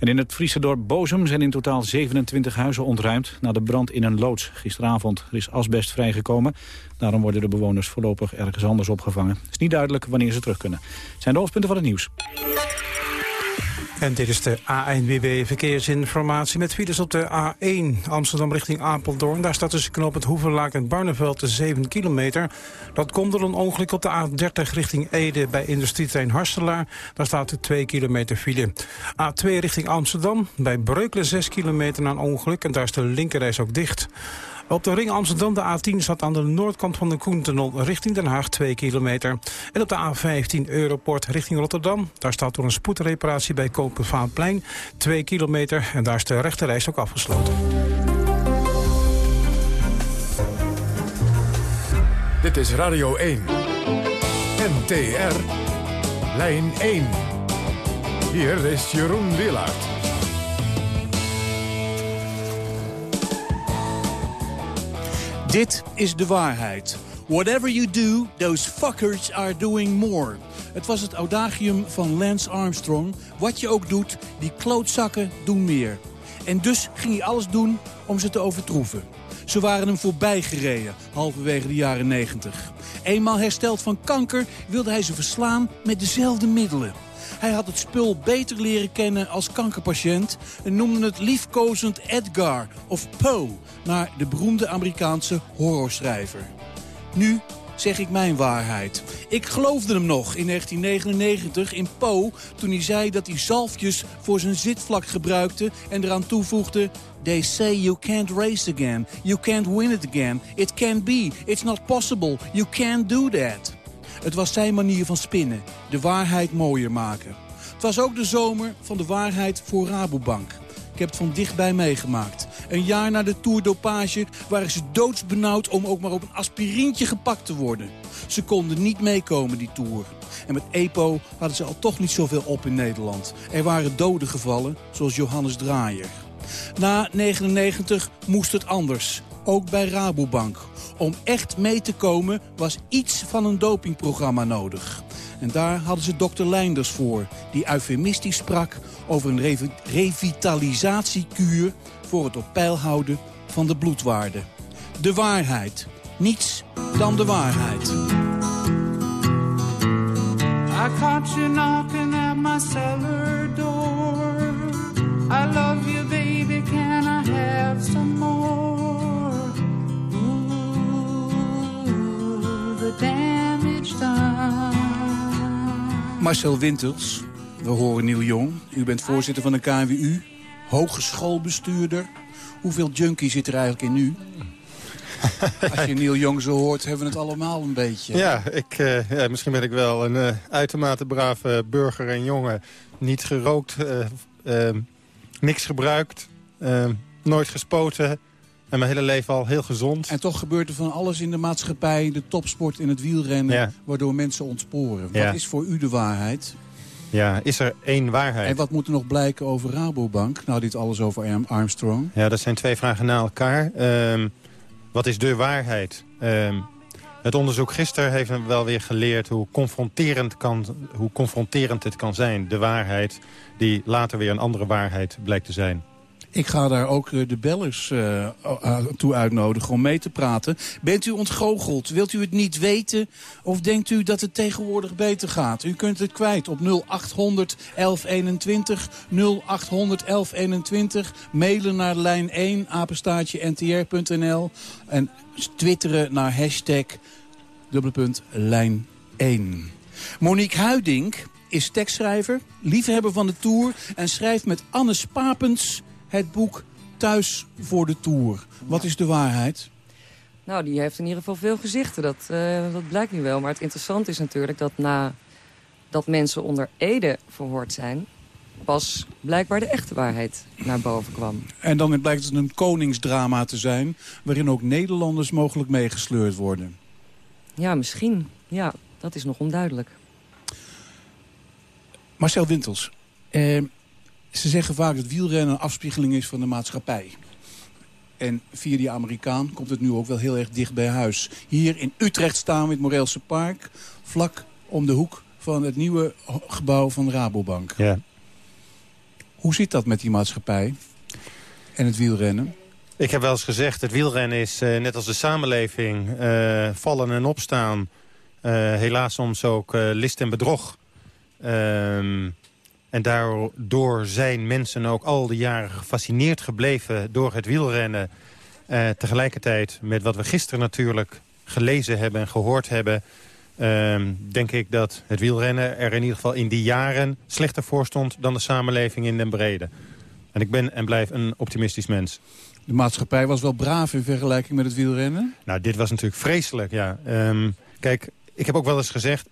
En in het Friese dorp Bozum zijn in totaal 27 huizen ontruimd... na de brand in een loods. Gisteravond is asbest vrijgekomen. Daarom worden de bewoners voorlopig ergens anders opgevangen. Het is niet duidelijk wanneer ze terug kunnen. Het zijn de hoofdpunten van het nieuws. En dit is de ANWB Verkeersinformatie met files op de A1 Amsterdam richting Apeldoorn. Daar staat tussen knoop het Hoevenlaak en Barneveld de 7 kilometer. Dat komt door een ongeluk op de A30 richting Ede bij industrietrein Harstelaar. Daar staat de 2 kilometer file. A2 richting Amsterdam bij Breukelen 6 kilometer na een ongeluk. En daar is de linkerreis ook dicht. Op de ring Amsterdam, de A10, staat aan de noordkant van de Koentunnel richting Den Haag 2 kilometer. En op de A15 Europort richting Rotterdam. Daar staat door een spoedreparatie bij Kopenvaanplein 2 kilometer. En daar is de rechterreis ook afgesloten. Dit is Radio 1. NTR. Lijn 1. Hier is Jeroen Willaert. Dit is de waarheid. Whatever you do, those fuckers are doing more. Het was het audagium van Lance Armstrong. Wat je ook doet, die klootzakken doen meer. En dus ging hij alles doen om ze te overtroeven. Ze waren hem voorbij gereden, halverwege de jaren 90. Eenmaal hersteld van kanker wilde hij ze verslaan met dezelfde middelen. Hij had het spul beter leren kennen als kankerpatiënt... en noemde het liefkozend Edgar of Poe... naar de beroemde Amerikaanse horrorschrijver. Nu zeg ik mijn waarheid. Ik geloofde hem nog in 1999 in Poe... toen hij zei dat hij zalfjes voor zijn zitvlak gebruikte... en eraan toevoegde... They say you can't race again. You can't win it again. It can't be. It's not possible. You can't do that. Het was zijn manier van spinnen, de waarheid mooier maken. Het was ook de zomer van de waarheid voor Rabobank. Ik heb het van dichtbij meegemaakt. Een jaar na de Tour Dopage waren ze doodsbenauwd om ook maar op een aspirintje gepakt te worden. Ze konden niet meekomen, die Tour. En met EPO hadden ze al toch niet zoveel op in Nederland. Er waren doden gevallen, zoals Johannes Draaier. Na 99 moest het anders, ook bij Rabobank. Om echt mee te komen was iets van een dopingprogramma nodig. En daar hadden ze dokter Leinders voor, die eufemistisch sprak over een rev revitalisatiekuur voor het op peil houden van de bloedwaarde. De waarheid. Niets dan de waarheid. I caught you at my cellar door. I love you, Marcel Wintels, we horen Neil Jong. U bent voorzitter van de KNWU, hogeschoolbestuurder. Hoeveel junkie zit er eigenlijk in u? Als je Neil Jong zo hoort, hebben we het allemaal een beetje. Ja, ik, uh, ja misschien ben ik wel een uh, uitermate brave burger en jongen. Niet gerookt, uh, niks gebruikt, nooit gespoten... En mijn hele leven al heel gezond. En toch gebeurt er van alles in de maatschappij, de topsport in het wielrennen... waardoor mensen ontsporen. Wat is voor u de waarheid? Ja, is er één waarheid? En wat moet er nog blijken over Rabobank? Nou, dit alles over Armstrong. Ja, dat zijn twee vragen na elkaar. Um, wat is de waarheid? Um, het onderzoek gisteren heeft me wel weer geleerd hoe confronterend, kan, hoe confronterend het kan zijn. De waarheid die later weer een andere waarheid blijkt te zijn. Ik ga daar ook eh, de bellers uh, toe uitnodigen om mee te praten. Bent u ontgoocheld? Wilt u het niet weten? Of denkt u dat het tegenwoordig beter gaat? U kunt het kwijt op 0800 1121, 0800 1121. Mailen naar lijn 1, apenstaatje ntr.nl. En twitteren naar hashtag dubbele lijn 1. Monique Huiding is tekstschrijver, liefhebber van de Tour... en schrijft met Anne Spapens het boek Thuis voor de Tour. Wat is de waarheid? Nou, die heeft in ieder geval veel gezichten. Dat, uh, dat blijkt nu wel. Maar het interessante is natuurlijk dat na dat mensen onder Ede verhoord zijn... pas blijkbaar de echte waarheid naar boven kwam. En dan blijkt het een koningsdrama te zijn... waarin ook Nederlanders mogelijk meegesleurd worden. Ja, misschien. Ja, dat is nog onduidelijk. Marcel Wintels, eh, ze zeggen vaak dat wielrennen een afspiegeling is van de maatschappij. En via die Amerikaan komt het nu ook wel heel erg dicht bij huis. Hier in Utrecht staan we in het Moreelse Park. Vlak om de hoek van het nieuwe gebouw van Rabobank. Ja. Hoe zit dat met die maatschappij en het wielrennen? Ik heb wel eens gezegd, het wielrennen is uh, net als de samenleving. Uh, vallen en opstaan. Uh, helaas soms ook list en bedrog. Um, en daardoor zijn mensen ook al die jaren gefascineerd gebleven door het wielrennen. Uh, tegelijkertijd met wat we gisteren natuurlijk gelezen hebben en gehoord hebben... Uh, denk ik dat het wielrennen er in ieder geval in die jaren slechter voor stond... dan de samenleving in den brede. En ik ben en blijf een optimistisch mens. De maatschappij was wel braaf in vergelijking met het wielrennen? Nou, dit was natuurlijk vreselijk, ja. Um, kijk, ik heb ook wel eens gezegd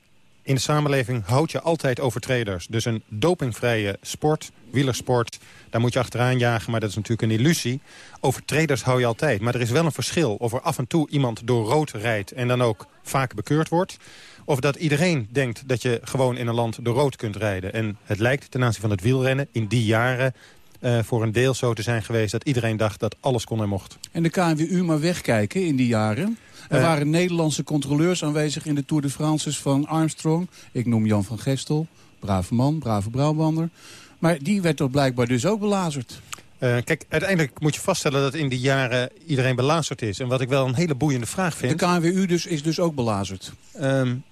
in de samenleving houd je altijd overtreders. Dus een dopingvrije sport, wielersport, daar moet je achteraan jagen. Maar dat is natuurlijk een illusie. Overtreders hou je altijd. Maar er is wel een verschil of er af en toe iemand door rood rijdt... en dan ook vaak bekeurd wordt. Of dat iedereen denkt dat je gewoon in een land door rood kunt rijden. En het lijkt ten aanzien van het wielrennen in die jaren... Uh, voor een deel zo te zijn geweest dat iedereen dacht dat alles kon en mocht. En de KNWU maar wegkijken in die jaren? Er waren Nederlandse controleurs aanwezig in de Tour de France van Armstrong. Ik noem Jan van Gestel, brave man, brave Brabander. Maar die werd toch blijkbaar dus ook belazerd. Uh, kijk, uiteindelijk moet je vaststellen dat in die jaren iedereen belazerd is. En wat ik wel een hele boeiende vraag vind... De KNWU dus, is dus ook belazerd? Um,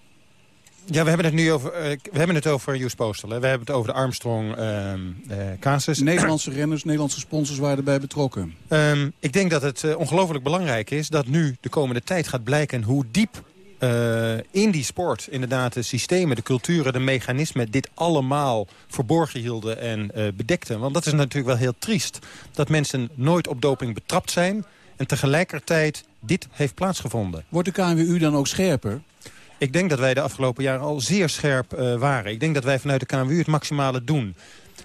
ja, we hebben het nu over, uh, we hebben het over Jus Postel. Hè? We hebben het over de Armstrong uh, uh, casus. Nederlandse renners, Nederlandse sponsors waren erbij betrokken. Um, ik denk dat het uh, ongelooflijk belangrijk is dat nu de komende tijd gaat blijken hoe diep uh, in die sport inderdaad de systemen, de culturen, de mechanismen... dit allemaal verborgen hielden en uh, bedekten. Want dat is natuurlijk wel heel triest. Dat mensen nooit op doping betrapt zijn... en tegelijkertijd dit heeft plaatsgevonden. Wordt de KNWU dan ook scherper? Ik denk dat wij de afgelopen jaren al zeer scherp uh, waren. Ik denk dat wij vanuit de KNWU het maximale doen.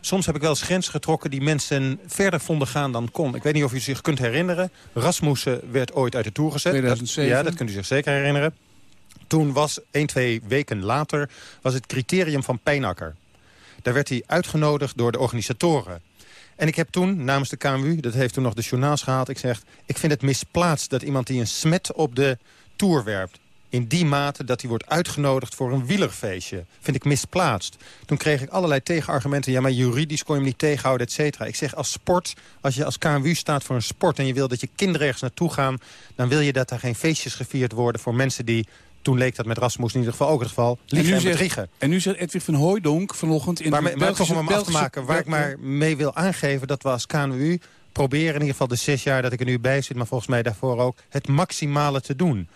Soms heb ik wel eens grenzen getrokken die mensen verder vonden gaan dan kon. Ik weet niet of u zich kunt herinneren. Rasmussen werd ooit uit de Tour gezet. 2007. Dat, ja, dat kunt u zich zeker herinneren. Toen was, 1, 2 weken later, was het criterium van Pijnakker. Daar werd hij uitgenodigd door de organisatoren. En ik heb toen namens de KMU, dat heeft toen nog de journaals gehaald... ik zeg, ik vind het misplaatst dat iemand die een smet op de Tour werpt in die mate dat hij wordt uitgenodigd voor een wielerfeestje. Vind ik misplaatst. Toen kreeg ik allerlei tegenargumenten. Ja, maar juridisch kon je hem niet tegenhouden, et cetera. Ik zeg, als sport, als je als KMU staat voor een sport... en je wil dat je kinderen ergens naartoe gaan... dan wil je dat er geen feestjes gevierd worden voor mensen die... Toen leek dat met Rasmus in ieder geval ook het geval. Liegen en, en bedriegen. En nu zegt Edwin van Hooijdonk vanochtend in maar, de maar toch om hem af te maken, waar ik maar mee wil aangeven... dat we als KNU proberen in ieder geval de zes jaar dat ik er nu bij zit... maar volgens mij daarvoor ook het maximale te doen.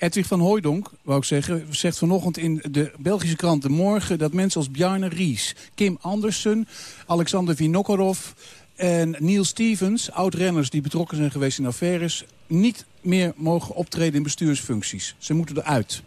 Edwig van Hooijdonk, wou ik zeggen, zegt vanochtend in de Belgische krant De Morgen... dat mensen als Bjarne Ries, Kim Andersen, Alexander Vinokorov en Neil Stevens... oud-renners die betrokken zijn geweest in affaires... niet meer mogen optreden in bestuursfuncties. Ze moeten eruit.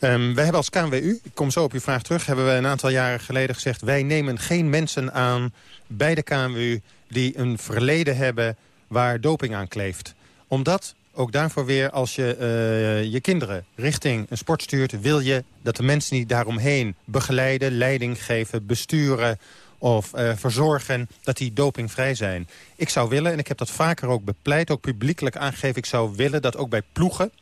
Um, wij hebben als KNWU, ik kom zo op uw vraag terug... hebben we een aantal jaren geleden gezegd... wij nemen geen mensen aan bij de KNWU die een verleden hebben waar doping aan kleeft. Omdat ook daarvoor weer, als je uh, je kinderen richting een sport stuurt... wil je dat de mensen die daaromheen begeleiden, leiding geven, besturen of uh, verzorgen, dat die dopingvrij zijn. Ik zou willen, en ik heb dat vaker ook bepleit, ook publiekelijk aangegeven... ik zou willen dat ook bij ploegen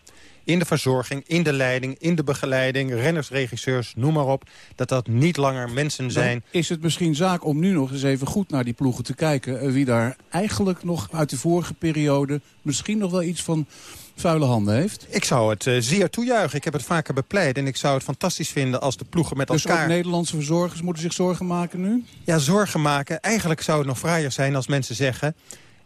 in de verzorging, in de leiding, in de begeleiding... renners, regisseurs, noem maar op, dat dat niet langer mensen zijn... Dan is het misschien zaak om nu nog eens even goed naar die ploegen te kijken... eh, wie daar eigenlijk nog uit de vorige periode misschien nog wel iets van vuile handen heeft? Ik zou het eh, zeer toejuichen. Ik heb het vaker bepleit. En ik zou het fantastisch vinden als de ploegen met Dus elkaar... ook Nederlandse verzorgers moeten zich zorgen maken nu? Ja, zorgen maken. Eigenlijk zou het nog fraaier zijn als mensen zeggen...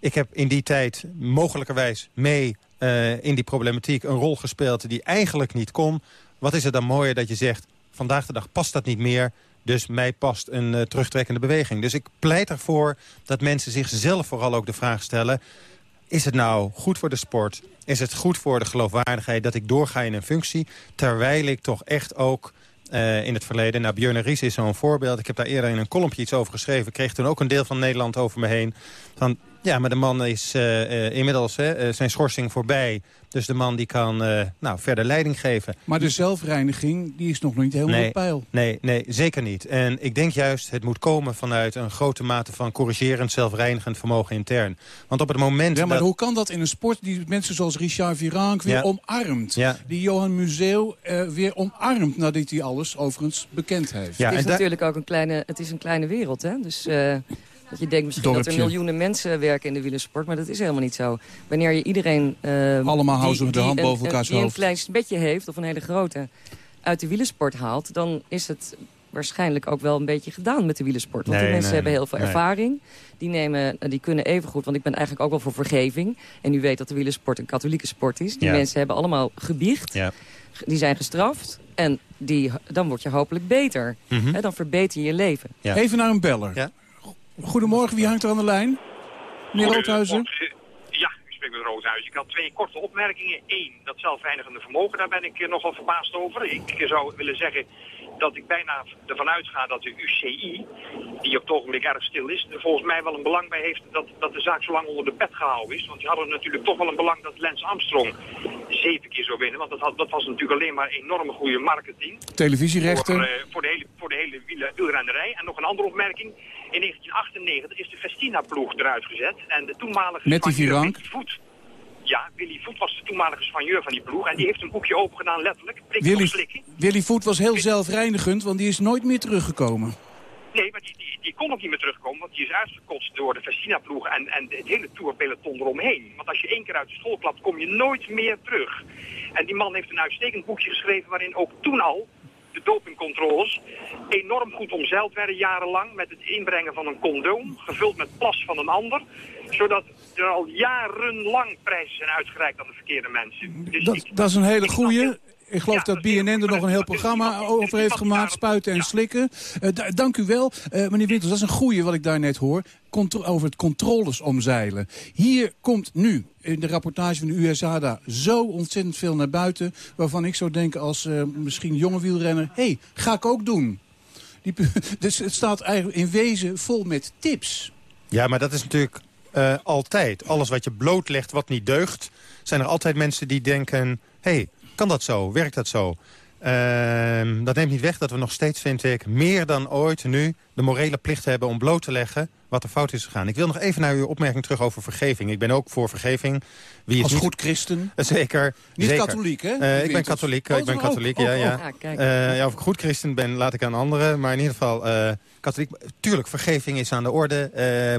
ik heb in die tijd mogelijkerwijs mee eh, in die problematiek een rol gespeeld... die eigenlijk niet kon. Wat is het dan mooier dat je zegt... vandaag de dag past dat niet meer... Dus mij past een eh, terugtrekkende beweging. Dus ik pleit ervoor dat mensen zichzelf vooral ook de vraag stellen... is het nou goed voor de sport? Is het goed voor de geloofwaardigheid dat ik doorga in een functie... terwijl ik toch echt ook eh, in het verleden... Nou, Björn Ries is zo'n voorbeeld. Ik heb daar eerder in een kolompje iets over geschreven. Kreeg toen ook een deel van Nederland over me heen. Ja, maar de man is eh, eh, inmiddels hè, eh, zijn schorsing voorbij. Dus de man die kan eh, nou, verder leiding geven. Maar de zelfreiniging die is nog niet helemaal Nee, op peil. Nee, nee, zeker niet. En ik denk juist, het moet komen vanuit een grote mate van corrigerend, zelfreinigend vermogen intern. Want op het moment Ja, maar dat... hoe kan dat in een sport die mensen zoals Richard Virenque weer Ja. omarmt? Ja. Die Johan Museo eh, weer omarmt nadat hij alles overigens bekend heeft. het is natuurlijk ook een kleine, het is een kleine wereld, hè? Dus eh, dat je denkt misschien dat er miljoenen mensen werken in de wielersport, maar dat is helemaal niet zo. Wanneer je iedereen... eh, Allemaal houden met de hand een- boven een- elkaars Die een klein bedje heeft, of een hele grote, uit de wielersport haalt... dan is het waarschijnlijk ook wel een beetje gedaan met de wielersport. Want Nee, die mensen nee, hebben heel veel nee. ervaring. Die, nemen, eh, die kunnen even goed, want ik ben eigenlijk ook wel voor vergeving. En u weet dat de wielersport een katholieke sport is. Die Ja. mensen hebben allemaal gebiecht. Ja. Die zijn gestraft. En die, dan word je hopelijk beter. Mhm. Hè, dan verbeter je je leven. Even naar een beller. Goedemorgen, wie hangt er aan de lijn? Meneer Roodhuizen? Ja, ik spreek met Roodhuis. Ik had twee korte opmerkingen. Eén, dat zelfreinigende vermogen, daar ben ik eh, nogal verbaasd over. Ik zou willen zeggen dat ik bijna ervan uitga dat de UCI, die op het ogenblik erg stil is, er volgens mij wel een belang bij heeft dat, dat de zaak zo lang onder de pet gehouden is. Want die hadden natuurlijk toch wel een belang dat Lance Armstrong zeven keer zou winnen. Want dat, had, dat was natuurlijk alleen maar enorme goede marketing. Televisierechten. Voor, eh, voor de hele, voor de hele wiel- wielrennerij. En nog een andere opmerking. In 1998 is de Festina-ploeg eruit gezet. En de toenmalige Met die Virank. Willy Voet. Ja, Willy Voet was de toenmalige soigneur van die ploeg. En die heeft een boekje opengedaan, letterlijk. Willy. Willy Voet was heel zelfreinigend, want die is nooit meer teruggekomen. Nee, maar die, die, die kon ook niet meer terugkomen, want die is uitgekotst door de Festina-ploeg en, en het hele tourpeloton eromheen. Want als je één keer uit de school klapt, kom je nooit meer terug. En die man heeft een uitstekend boekje geschreven waarin ook toen al de dopingcontroles enorm goed omzeild werden jarenlang met het inbrengen van een condoom, gevuld met plas van een ander, zodat er al jarenlang prijzen zijn uitgereikt aan de verkeerde mensen. Dus Dat, dat is een hele goeie. Ik geloof dat BNN er nog een heel programma over heeft gemaakt. Spuiten en slikken. Eh, da- dank u wel. Eh, meneer Winters, dat is een goeie wat ik daar net hoor. Contro- over het controles omzeilen. Hier komt nu in de rapportage van de USA zo ontzettend veel naar buiten... waarvan ik zou denken als eh, misschien jonge wielrenner... hé, hey, ga ik ook doen. Die, dus het staat eigenlijk in wezen vol met tips. Ja, maar dat is natuurlijk eh, altijd. Alles wat je blootlegt wat niet deugt... zijn er altijd mensen die denken... hé, hey, kan dat zo? Werkt dat zo? Ehm, dat neemt niet weg dat we nog steeds, vind ik, meer dan ooit nu... de morele plicht hebben om bloot te leggen wat er fout is gegaan. Ik wil nog even naar uw opmerking terug over vergeving. Ik ben ook voor vergeving. Wie is Als niet... goed christen. Eh, Zeker. Niet zeker. katholiek, hè? Eh, meneer ik ben Winters? katholiek. Oh, ik ben katholiek, ja. ook. ja. Ah. Eh, ja, of ik goed christen ben, laat ik aan anderen. Maar in ieder geval, katholiek. Tuurlijk, vergeving is aan de orde,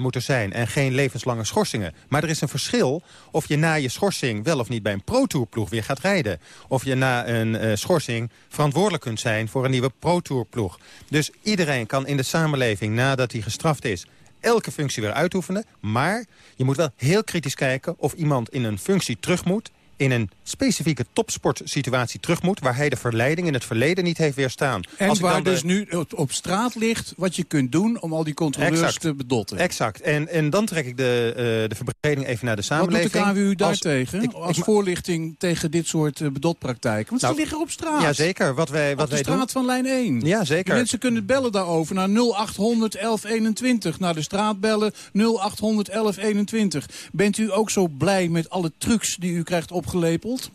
moet er zijn. En geen levenslange schorsingen. Maar er is een verschil of je na je schorsing wel of niet bij een pro-tourploeg weer gaat rijden. Of je na een schorsing verantwoordelijk kunt zijn voor een nieuwe pro-tourploeg. Dus iedereen kan in de samenleving, nadat hij gestraft is elke functie weer uitoefenen. Maar je moet wel heel kritisch kijken of iemand in een functie terug moet in een specifieke topsportsituatie terug moet... waar hij de verleiding in het verleden niet heeft weerstaan. En Als waar de- dus nu op- op straat ligt wat je kunt doen om al die controleurs Exact. te bedotten. Exact. En, en dan trek ik de, eh, de verbreding even naar de Wat doet samenleving. de KWU daar Als- tegen? ik- als ik- voorlichting tegen dit soort eh, bedotpraktijken? Want Nou, ze liggen op straat. Ja, zeker. Wat wij, wat op de wij straat doen... van lijn 1. Ja, zeker. De mensen kunnen bellen daarover naar 0800 1121. Naar de straat bellen 0800 1121. Bent u ook zo blij met alle trucs die u krijgt opgelepeld?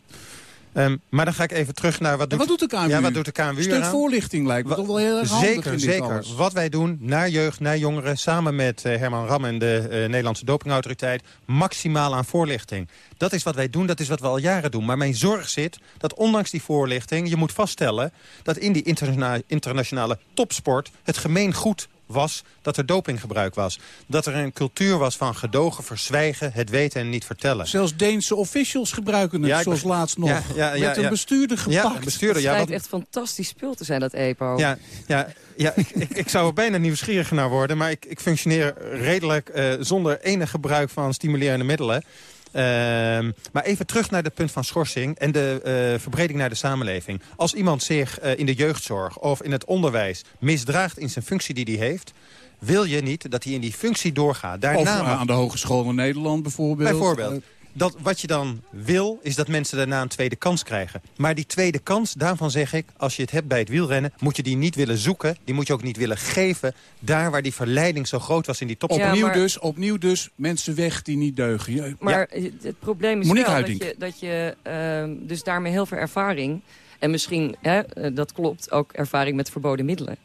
Ehm, maar dan ga ik even terug naar... Wat doet, wat doet de KNWU? Ja, wat doet de KNWU Een stuk voorlichting lijkt me toch wel heel erg Zeker, zeker. alles. Wat wij doen naar jeugd, naar jongeren... samen met eh, Herman Ram en de eh, Nederlandse dopingautoriteit... maximaal aan voorlichting. Dat is wat wij doen, dat is wat we al jaren doen. Maar mijn zorg zit dat ondanks die voorlichting... je moet vaststellen dat in die interna- internationale topsport... het gemeen goed was dat er dopinggebruik was. Dat er een cultuur was van gedogen, verzwijgen, het weten en niet vertellen. Zelfs Deense officials gebruiken het, Ja, zoals laatst nog. Ja, ja, ja, Met een ja. bestuurder Ja, gepakt. een bestuurder, Het ja. schijnt Wat, echt fantastisch spul te zijn, dat EPO. ja, ja, ja ik, ik, ik zou er bijna nieuwsgierig naar worden... maar ik, ik functioneer redelijk eh, zonder enig gebruik van stimulerende middelen. Ehm, maar even terug naar het punt van schorsing en de eh, verbreding naar de samenleving. Als iemand zich eh, in de jeugdzorg of in het onderwijs misdraagt in zijn functie die hij heeft... wil je niet dat hij in die functie doorgaat. Daarna Of eh, aan de Hogeschool in Nederland bijvoorbeeld. Bijvoorbeeld. Dat, wat je dan wil, is dat mensen daarna een tweede kans krijgen. Maar die tweede kans, daarvan zeg ik... als je het hebt bij het wielrennen, moet je die niet willen zoeken. Die moet je ook niet willen geven. Daar waar die verleiding zo groot was in die top. opnieuw, maar- dus, opnieuw dus mensen weg die niet deugen. Je- Maar het probleem is Monique wel dat je, dat je ehm, dus daarmee heel veel ervaring... en misschien, hè, eh, dat klopt, ook ervaring met verboden middelen...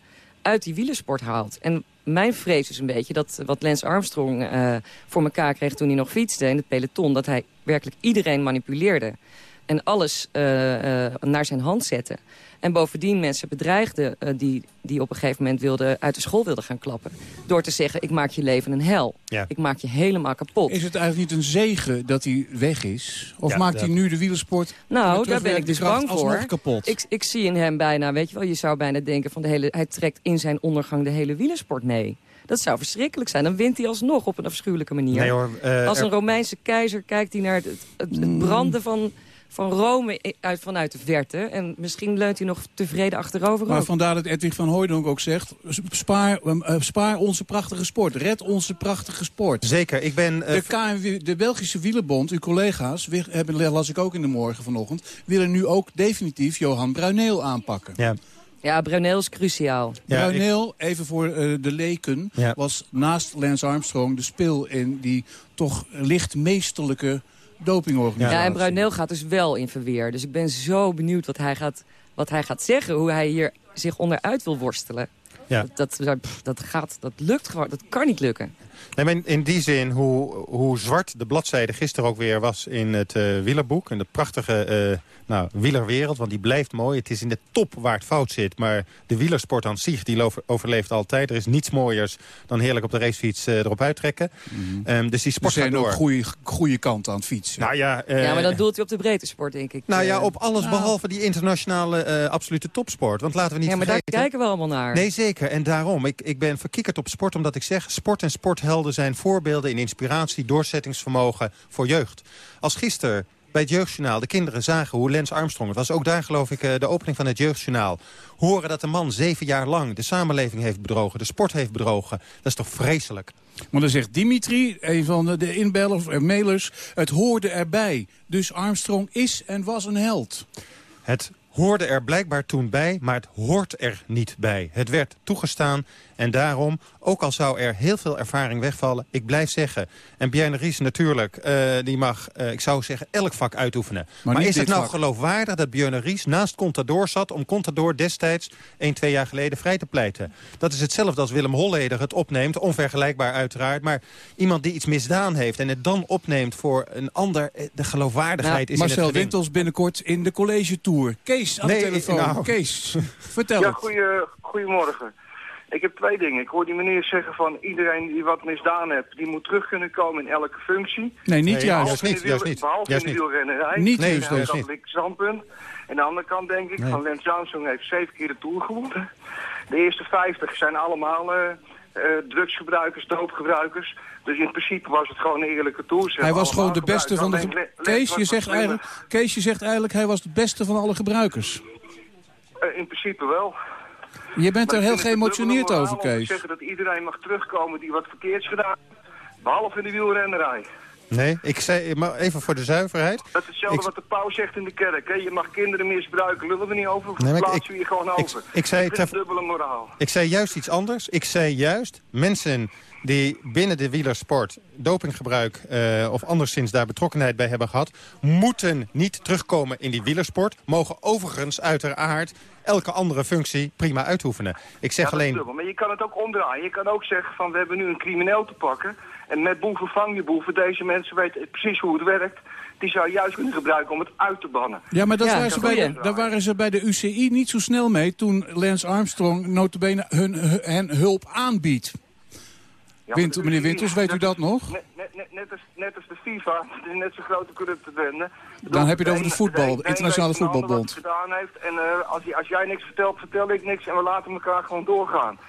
uit die wielersport haalt. En mijn vrees is een beetje dat wat Lance Armstrong eh, voor elkaar kreeg... toen hij nog fietste in het peloton... dat hij werkelijk iedereen manipuleerde en alles eh, eh, naar zijn hand zette. En bovendien mensen bedreigde eh, die, die op een gegeven moment wilden, uit de school wilden gaan klappen. Door te zeggen, ik maak je leven een hel. Ja. Ik maak je helemaal kapot. Is het eigenlijk niet een zegen dat hij weg is? Of Ja, maakt dat- hij nu de wielersport Nou, daar ben ik dus bang voor. kapot? Ik, ik zie in hem bijna, weet je wel, je zou bijna denken van de hele, hij trekt in zijn ondergang de hele wielersport mee. Dat zou verschrikkelijk zijn. Dan wint hij alsnog op een afschuwelijke manier. Nee hoor, eh, Als een Romeinse keizer kijkt hij naar het, het, Mm. het branden van, van Rome uit, vanuit de verte. En misschien leunt hij nog tevreden achterover. Maar ook. vandaar dat Edwin van Hooydonk ook zegt... spaar, eh, spaar onze prachtige sport. Red onze prachtige sport. Zeker, ik ben... eh, De, KNW, de Belgische Wielerbond, uw collega's, hebben, las ik ook in de morgen vanochtend... willen nu ook definitief Johan Bruineel aanpakken. ja. Ja, Brunel is cruciaal. Ja, Bruineel, even voor eh, de leken, Ja. was naast Lance Armstrong de spil in die toch licht meesterlijke dopingorganisatie. Ja, en Bruineel gaat dus wel in verweer. Dus ik ben zo benieuwd wat hij gaat, wat hij gaat zeggen. Hoe hij hier zich onderuit wil worstelen. Ja. Dat, dat, dat, gaat, dat lukt gewoon. Dat kan niet lukken. Nee, maar in, die zin, hoe, hoe zwart de bladzijde gisteren ook weer was in het eh wielerboek. En de prachtige eh, nou, wielerwereld, want die blijft mooi. Het is in de top waar het fout zit. Maar de wielersport aan zich, die over- overleeft altijd. Er is niets mooiers dan heerlijk op de racefiets eh, erop uittrekken. Ehm, dus die Er sport gaat zijn ook goede, goede kanten aan het fietsen. Nou ja, eh, ja, maar dan doelt hij op de breedte sport, denk ik. nou ja, op alles behalve die internationale eh, absolute topsport. Want laten we niet ja, maar daar kijken we allemaal naar. Nee, zeker. En daarom. Ik, ik ben verkikkerd op sport omdat ik zeg... sport en sporthelden zijn voorbeelden in inspiratie, doorzettingsvermogen voor jeugd. Als gisteren bij het Jeugdjournaal de kinderen zagen hoe Lance Armstrong... het was ook daar geloof ik eh, de opening van het Jeugdjournaal... horen dat de man zeven jaar lang de samenleving heeft bedrogen... de sport heeft bedrogen. Dat is toch vreselijk? Maar dan zegt Dimitri, een van de, inbellers, eh, mailers... het hoorde erbij. Dus Armstrong is en was een held. Het hoorde er blijkbaar toen bij, maar het hoort er niet bij. Het werd toegestaan en daarom, ook al zou er heel veel ervaring wegvallen... ik blijf zeggen, en Bjarne Ries natuurlijk, eh, die mag, eh, ik zou zeggen, elk vak uitoefenen. Maar, is het nou vak. geloofwaardig dat Bjarne Ries naast Contador zat... om Contador destijds, 1, 2 jaar geleden, vrij te pleiten? Dat is hetzelfde als Willem Holleder het opneemt, onvergelijkbaar uiteraard... maar iemand die iets misdaan heeft en het dan opneemt voor een ander... eh, de geloofwaardigheid is in Marcel het geding. Wintels binnenkort in de college tour. Kees, aan Nee, de telefoon. nou. Kees, vertel Ja, het. goeie, goedemorgen. Ik heb twee dingen. Ik hoor die meneer zeggen van iedereen die wat misdaan heeft, die moet terug kunnen komen in elke functie. Nee, niet Nee, juist. juist in de niet, wiel- juist niet. Behalve Juist in de niet. wielrennerij. Niet Nee, juist, dat juist is niet. standpunt. En aan de andere kant denk ik, Nee. van Lance Armstrong heeft zeven keer de Tour gewonnen. De eerste vijftig zijn allemaal eh, eh, drugsgebruikers, doopgebruikers. Dus in principe was het gewoon een eerlijke Tour. Ze Hij was gewoon de beste van de... ge- Le- Kees, je zegt eigenlijk, Kees, je zegt eigenlijk, hij was de beste van alle gebruikers. Eh, in principe wel. Je bent Maar er ik heel geëmotioneerd over, Kees. zeggen dat iedereen mag terugkomen die wat verkeerds gedaan heeft. Behalve in de wielrennerij. Nee, ik zei, maar even voor de zuiverheid. Dat is hetzelfde Ik- wat de paus zegt in de kerk. Hè? Je mag kinderen misbruiken. Lullen we niet over? Nee, maar ik- plaatsen we ik- je gewoon ik- over? ik zei Dat is ter- een dubbele moraal. Ik zei juist iets anders. Ik zei juist, mensen die binnen de wielersport dopinggebruik uh, of anderszins daar betrokkenheid bij hebben gehad... moeten niet terugkomen in die wielersport. Mogen overigens uiteraard elke andere functie prima uitoefenen. Ik zeg ja, alleen... maar je kan het ook omdraaien. Je kan ook zeggen van we hebben nu een crimineel te pakken... en met boeven vang je boeven. Deze mensen weten precies hoe het werkt die zou je juist kunnen gebruiken om het uit te bannen. Ja, maar dat Ja, waren dat ze bij goeie. de, daar waren ze bij de UCI niet zo snel mee... toen Lance Armstrong notabene hun, hen hulp aanbiedt. Ja, Wint, meneer Winters, weet u dat nog? Net, net, net, net, als, net als de FIFA, het is net zo grote corrupte bende. Dan heb je het over de voetbal, de Internationale Voetbalbond. Gedaan heeft. En eh, als, als jij niks vertelt, vertel ik niks en we laten elkaar gewoon doorgaan.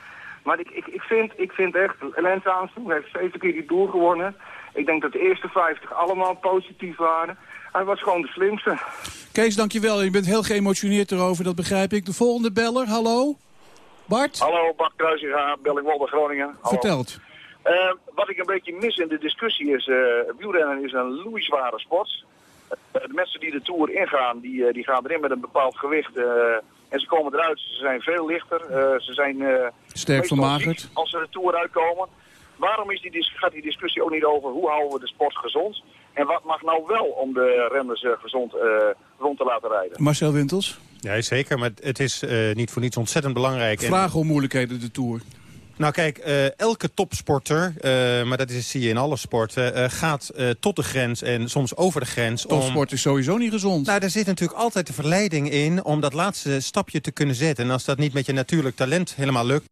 Maar ik, ik, ik, vind, ik vind echt, Lance Armstrong heeft zeven keer die doel gewonnen. Ik denk dat de eerste 50 allemaal positief waren. Hij was gewoon de slimste. Kees, dankjewel. Je bent heel geëmotioneerd erover, dat begrijp ik. De volgende beller, hallo? Bart? Hallo, Bart Kruisinga, Bellingwolde, Groningen. Hallo. Vertelt. Eh, wat ik een beetje mis in de discussie is, eh wielrennen is een loeizware sport. Eh, de mensen die de Tour ingaan, die, die gaan erin met een bepaald gewicht. eh, en ze komen eruit, ze zijn veel lichter. eh, ze zijn eh, Sterk vermagerd. als ze de Tour uitkomen. Waarom is die, gaat die discussie ook niet over hoe houden we de sport gezond? En wat mag nou wel om de renners gezond eh, rond te laten rijden? Marcel Wintels? Ja, zeker, maar het is eh, niet voor niets ontzettend belangrijk. En- Vragen om moeilijkheden de Tour. Nou kijk, eh, elke topsporter, eh, maar dat is, zie je in alle sporten, eh, gaat tot de grens en soms over de grens. om- Topsport is sowieso niet gezond. Nou, daar zit natuurlijk altijd de verleiding in om dat laatste stapje te kunnen zetten. En als dat niet met je natuurlijk talent helemaal lukt...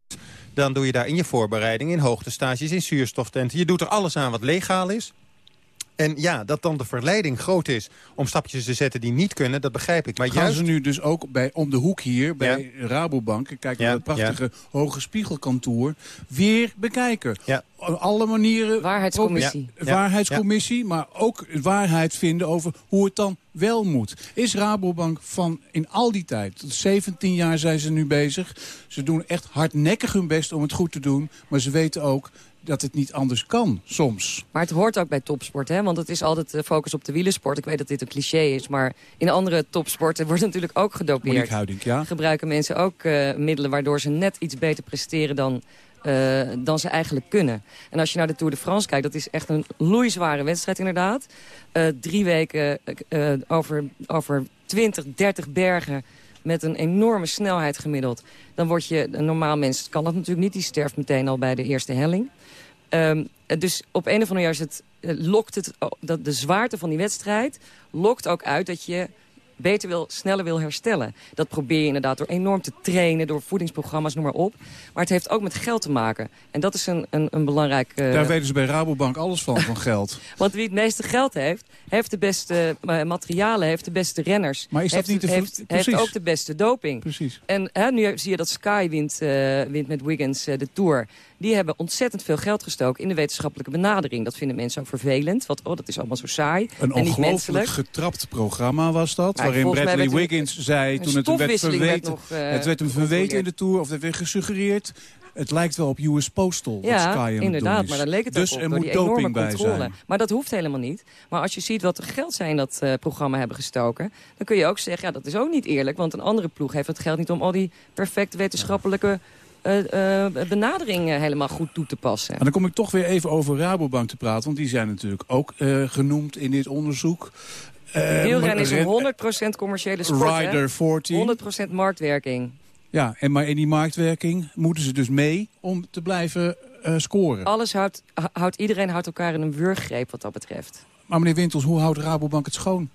dan doe je daar in je voorbereiding, in hoogtestages, in zuurstoftenten. Je doet er alles aan wat legaal is. En ja, dat dan de verleiding groot is om stapjes te zetten die niet kunnen, dat begrijp ik. Maar Gaan juist... ze nu dus ook bij, om de hoek hier, bij Rabobank... ik kijk Ja, naar het prachtige hoge spiegelkantoor... weer bekijken. Op alle manieren... Waarheidscommissie. Waarheidscommissie, maar ook waarheid vinden over hoe het dan wel moet. Is Rabobank van in al die tijd, tot 17 jaar zijn ze nu bezig... ze doen echt hardnekkig hun best om het goed te doen... maar ze weten ook dat het niet anders kan, soms. Maar het hoort ook bij topsport, hè? want het is altijd de focus op de wielersport. Ik weet dat dit een cliché is, maar in andere topsporten wordt natuurlijk ook gedopeerd. Huiding, ja. Gebruiken mensen ook eh, middelen waardoor ze net iets beter presteren dan, eh, dan ze eigenlijk kunnen. En als je naar de Tour de France kijkt, dat is echt een loeizware wedstrijd inderdaad. Eh, drie weken over, over 20, 30 bergen met een enorme snelheid gemiddeld. Dan word je, een normaal mens kan dat natuurlijk niet, die sterft meteen al bij de eerste helling. Ehm, dus op een of andere manier is het, eh, lokt het, o- dat de zwaarte van die wedstrijd lokt ook uit dat je beter wil, sneller wil herstellen. Dat probeer je inderdaad door enorm te trainen, door voedingsprogramma's, noem maar op. Maar het heeft ook met geld te maken. En dat is een, een, een belangrijk... eh, Daar weten ze bij Rabobank alles van, van geld. want wie het meeste geld heeft, heeft de beste eh, materialen, heeft de beste renners. Maar is dat heeft, niet de heeft, heeft ook de beste doping. Precies. En hè, nu zie je dat Sky wint, eh, wint met Wiggins de Tour. Die hebben ontzettend veel geld gestoken in de wetenschappelijke benadering. Dat vinden mensen ook vervelend, want oh, dat is allemaal zo saai Een en ongelooflijk getrapt programma was dat. Maar waarin Bradley Wiggins zei, toen het hem werd verweten... nog, eh, het werd hem verweten in de Tour, of dat werd gesuggereerd... Het lijkt wel op US Postal, wat Sky Ja, het doen inderdaad, maar daar leek het dus ook op, er moet die enorme bij controle. zijn. Maar dat hoeft helemaal niet. Maar als je ziet wat er geld zij in dat eh, programma hebben gestoken... dan kun je ook zeggen, ja, dat is ook niet eerlijk. Want een andere ploeg heeft het geld niet om al die perfect wetenschappelijke... eh, benadering eh, helemaal goed toe te passen. En dan kom ik toch weer even over Rabobank te praten... want die zijn natuurlijk ook genoemd in dit onderzoek. Eh, Wielrennen is een 100% commerciële sport. Rider 40. 100% marktwerking. Ja, en maar in die marktwerking moeten ze dus mee om te blijven eh, scoren. Alles houdt, houdt, iedereen houdt elkaar in een wurggreep wat dat betreft. Maar meneer Wintels, hoe houdt Rabobank het schoon?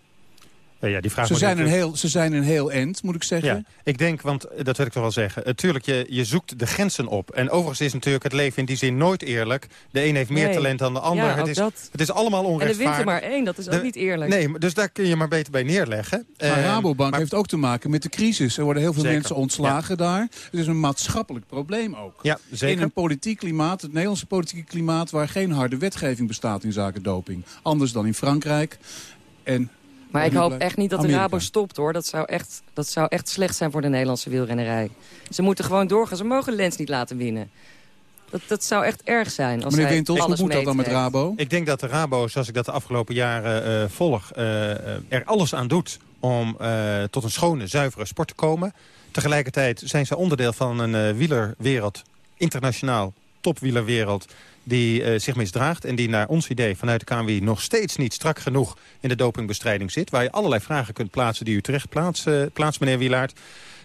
Ja, ja, die vraag Ze zijn, een heel, ze zijn een heel end, moet ik zeggen. Ja, ik denk, want eh, dat wil ik toch wel zeggen. Natuurlijk, je, je zoekt de grenzen op. En overigens is natuurlijk het leven in die zin nooit eerlijk. De een heeft meer Nee. talent dan de ander. Ja, het, is, dat. het is allemaal En er onrechtvaardig. wint er maar één, dat is ook niet eerlijk. Nee, maar- dus daar kun je maar beter bij neerleggen. Maar Eh, Rabobank heeft ook te maken met de crisis. Er worden heel veel Zeker. mensen ontslagen daar. Het is een maatschappelijk probleem ook. Ja, zeker. In een politiek klimaat, het Nederlandse politieke klimaat... waar geen harde wetgeving bestaat in zaken doping. Anders dan in Frankrijk. En Maar ik hoop echt niet dat de. Rabo stopt, hoor. Dat zou, echt, dat zou echt slecht zijn voor de Nederlandse wielrennerij. Ze moeten gewoon doorgaan. Ze mogen Lens niet laten winnen. Dat, dat zou echt erg zijn als Meneer Wintels, hoe alles moet dat dan met. Rabo? Ik denk dat de Rabo, zoals ik dat de afgelopen jaren eh, volg... eh, eh, er alles aan doet om eh, tot een schone, zuivere sport te komen. Tegelijkertijd zijn ze onderdeel van een eh, wielerwereld internationaal topwielerwereld die eh, zich misdraagt... en die naar ons idee vanuit de KNWI nog steeds niet strak genoeg... in de dopingbestrijding zit. Waar je allerlei vragen kunt plaatsen die u terecht plaatst, uh, meneer Wielaert.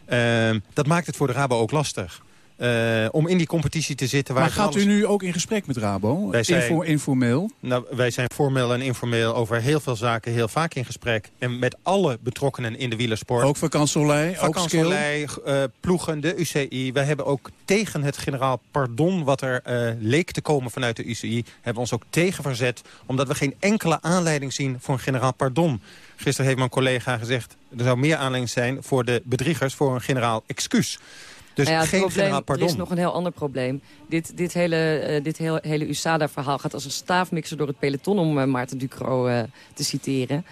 Ehm, dat maakt het voor de Rabo ook lastig. Uh, om in die competitie te zitten. Waar maar gaat u nu ook in gesprek met Rabo? Wij zijn, Info, informeel? Nou, wij zijn formeel en informeel over heel veel zaken heel vaak in gesprek. En met alle betrokkenen in de wielersport. Ook vakansolei, ook skill? Uh, ploegen, de UCI. Wij hebben ook tegen het generaal pardon wat er uh, leek te komen vanuit de UCI... hebben we ons ook tegen verzet. Omdat we geen enkele aanleiding zien voor een generaal pardon. Gisteren heeft mijn collega gezegd... er zou meer aanleiding zijn voor de bedriegers voor een generaal excuus. Dus nou ja, geen probleem, generaal pardon. Er is nog een heel ander probleem. Dit, dit hele, uh, dit heel, hele USADA-verhaal gaat als een staafmixer door het peloton... om uh, Maarten Ducro uh, te citeren.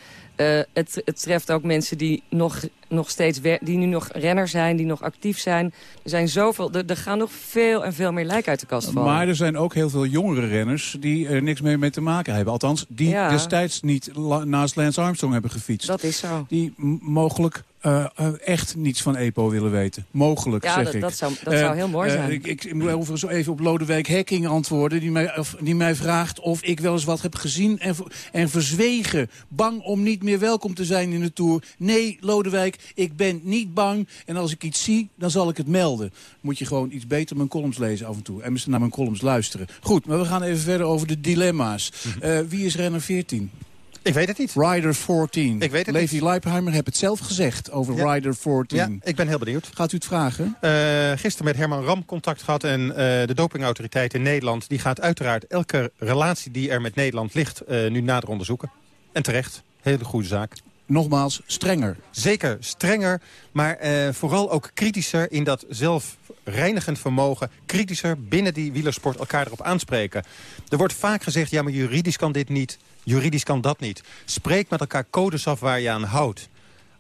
het, het treft ook mensen die nog, nog steeds die nu nog renner zijn, die nog actief zijn. Er zijn zoveel, er, er gaan nog veel en veel meer lijk uit de kast vallen. Maar er zijn ook heel veel jongere renners die er niks mee, mee te maken hebben. Althans, die Ja. destijds niet naast Lance Armstrong hebben gefietst. Dat is zo. Die mogelijk uh, uh, echt niets van EPO willen weten. Mogelijk, ja, zeg dat, ik. Dat zou, dat uh, zou heel mooi zijn. ik, ik, ik moet overigens even op Lodewijk Hekking antwoorden... Die mij, of, die mij vraagt of ik wel eens wat heb gezien en, en verzwegen. Bang om niet meer welkom te zijn in de Tour. Nee, Lodewijk, ik ben niet bang. En als ik iets zie, dan zal ik het melden. Moet je gewoon iets beter mijn columns lezen af en toe. En naar mijn columns luisteren. Goed, maar we gaan even verder over de dilemma's. Mhm. wie is renner 14? Ik weet het niet. Rider 14. Ik weet het Levi niet. Leipheimer heeft het zelf gezegd over Ja. Rider 14. Ja, ik ben heel benieuwd. Gaat u het vragen? Uh, gisteren met Herman Ram contact gehad en uh, de dopingautoriteit in Nederland... die gaat uiteraard elke relatie die er met Nederland ligt uh, nu nader onderzoeken. En terecht. Hele goede zaak. Nogmaals, strenger. Zeker, strenger, maar uh, vooral ook kritischer in dat zelfreinigend vermogen. Kritischer binnen die wielersport elkaar erop aanspreken. Er wordt vaak gezegd, ja maar juridisch kan dit niet, juridisch kan dat niet. Spreek met elkaar codes af waar je aan houdt.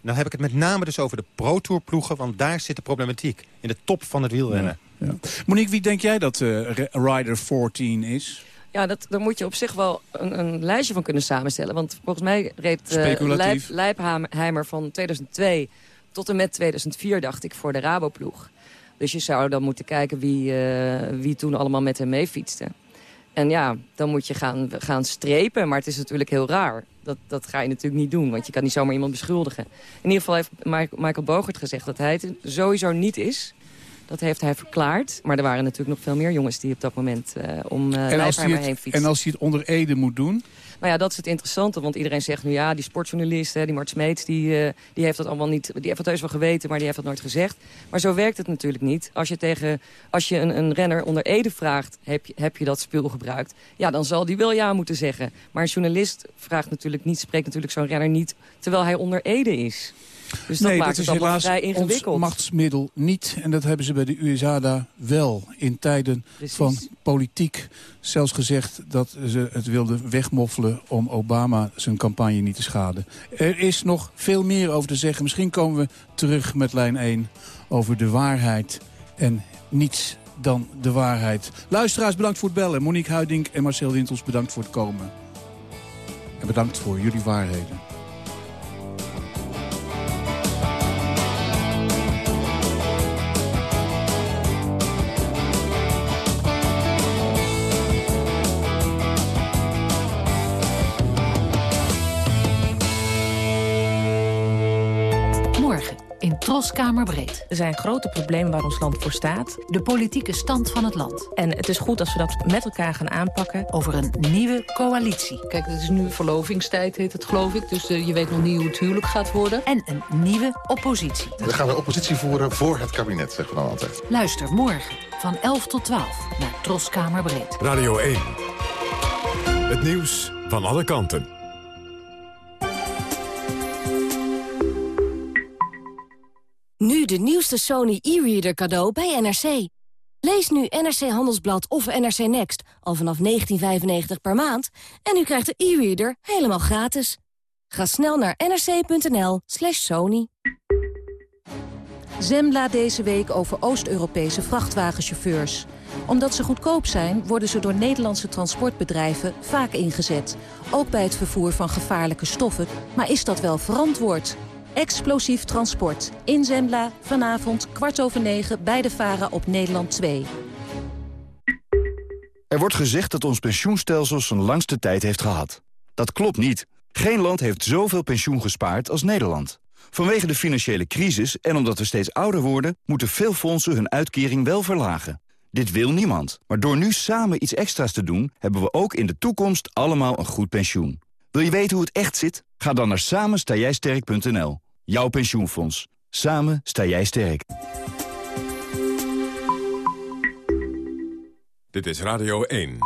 Dan heb ik het met name dus over de Pro Tour ploegen, want daar zit de problematiek. In de top van het wielrennen. Ja, ja. Monique, wie denk jij dat uh, Rider 14 is? Ja, dat, daar moet je op zich wel een, een, lijstje van kunnen samenstellen. Want volgens mij reed uh, Leip, Leipheimer van 2002 tot en met 2004, dacht ik, voor de Raboploeg. Dus je zou dan moeten kijken wie, uh, wie toen allemaal met hem mee fietste. En ja, dan moet je gaan, gaan strepen. Maar het is natuurlijk heel raar. Dat, dat ga je natuurlijk niet doen, want je kan niet zomaar iemand beschuldigen. In ieder geval heeft Michael Bogert gezegd dat hij het sowieso niet is... Dat heeft hij verklaard. Maar er waren natuurlijk nog veel meer jongens die op dat moment uh, om uh, en als heen fietsten. En als hij het onder Ede moet doen? Nou ja, dat is het interessante. Want iedereen zegt nu ja, die sportjournalist, hè, die Mart Smeets... Die, uh, die heeft dat allemaal niet... Die heeft het heus wel geweten, maar die heeft dat nooit gezegd. Maar zo werkt het natuurlijk niet. Als je, tegen, als je een, een renner onder Ede vraagt... Heb je, heb je dat spul gebruikt? Ja, dan zal die wel ja moeten zeggen. Maar een journalist vraagt natuurlijk niet, spreekt natuurlijk zo'n renner niet... terwijl hij onder Ede is. Dus dat nee, maakt dat is het allemaal helaas vrij ingewikkeld. ons machtsmiddel niet. En dat hebben ze bij de USADA wel in tijden Precies. van politiek. Zelfs gezegd dat ze het wilden wegmoffelen om Obama zijn campagne niet te schaden. Er is nog veel meer over te zeggen. Misschien komen we terug met lijn 1 over de waarheid en niets dan de waarheid. Luisteraars, bedankt voor het bellen. Monique Huiding en Marcel Wintels, bedankt voor het komen. En bedankt voor jullie waarheden. Troskamerbreed. Er zijn grote problemen waar ons land voor staat. De politieke stand van het land. En het is goed als we dat met elkaar gaan aanpakken. Over een nieuwe coalitie. Kijk, het is nu verlovingstijd, heet het geloof ik. Dus uh, je weet nog niet hoe het huwelijk gaat worden. En een nieuwe oppositie. We gaan de oppositie voeren voor het kabinet, zeggen we dan altijd. Luister morgen van 11 tot 12 naar Troskamerbreed. Radio 1. Het nieuws van alle kanten. Nu de nieuwste Sony e-reader cadeau bij NRC. Lees nu NRC Handelsblad of NRC Next al vanaf 19,95 per maand... en u krijgt de e-reader helemaal gratis. Ga snel naar nrc.nl slash sony. Zembla deze week over Oost-Europese vrachtwagenchauffeurs. Omdat ze goedkoop zijn, worden ze door Nederlandse transportbedrijven vaak ingezet. Ook bij het vervoer van gevaarlijke stoffen. Maar is dat wel verantwoord? Explosief transport. In Zembla, vanavond, kwart over negen, bij de VARA op Nederland 2. Er wordt gezegd dat ons pensioenstelsel zijn langste tijd heeft gehad. Dat klopt niet. Geen land heeft zoveel pensioen gespaard als Nederland. Vanwege de financiële crisis en omdat we steeds ouder worden... moeten veel fondsen hun uitkering wel verlagen. Dit wil niemand. Maar door nu samen iets extra's te doen... hebben we ook in de toekomst allemaal een goed pensioen. Wil je weten hoe het echt zit? Ga dan naar samenstaaijsterk.nl. Jouw pensioenfonds. Samen sta jij sterk. Dit is Radio 1.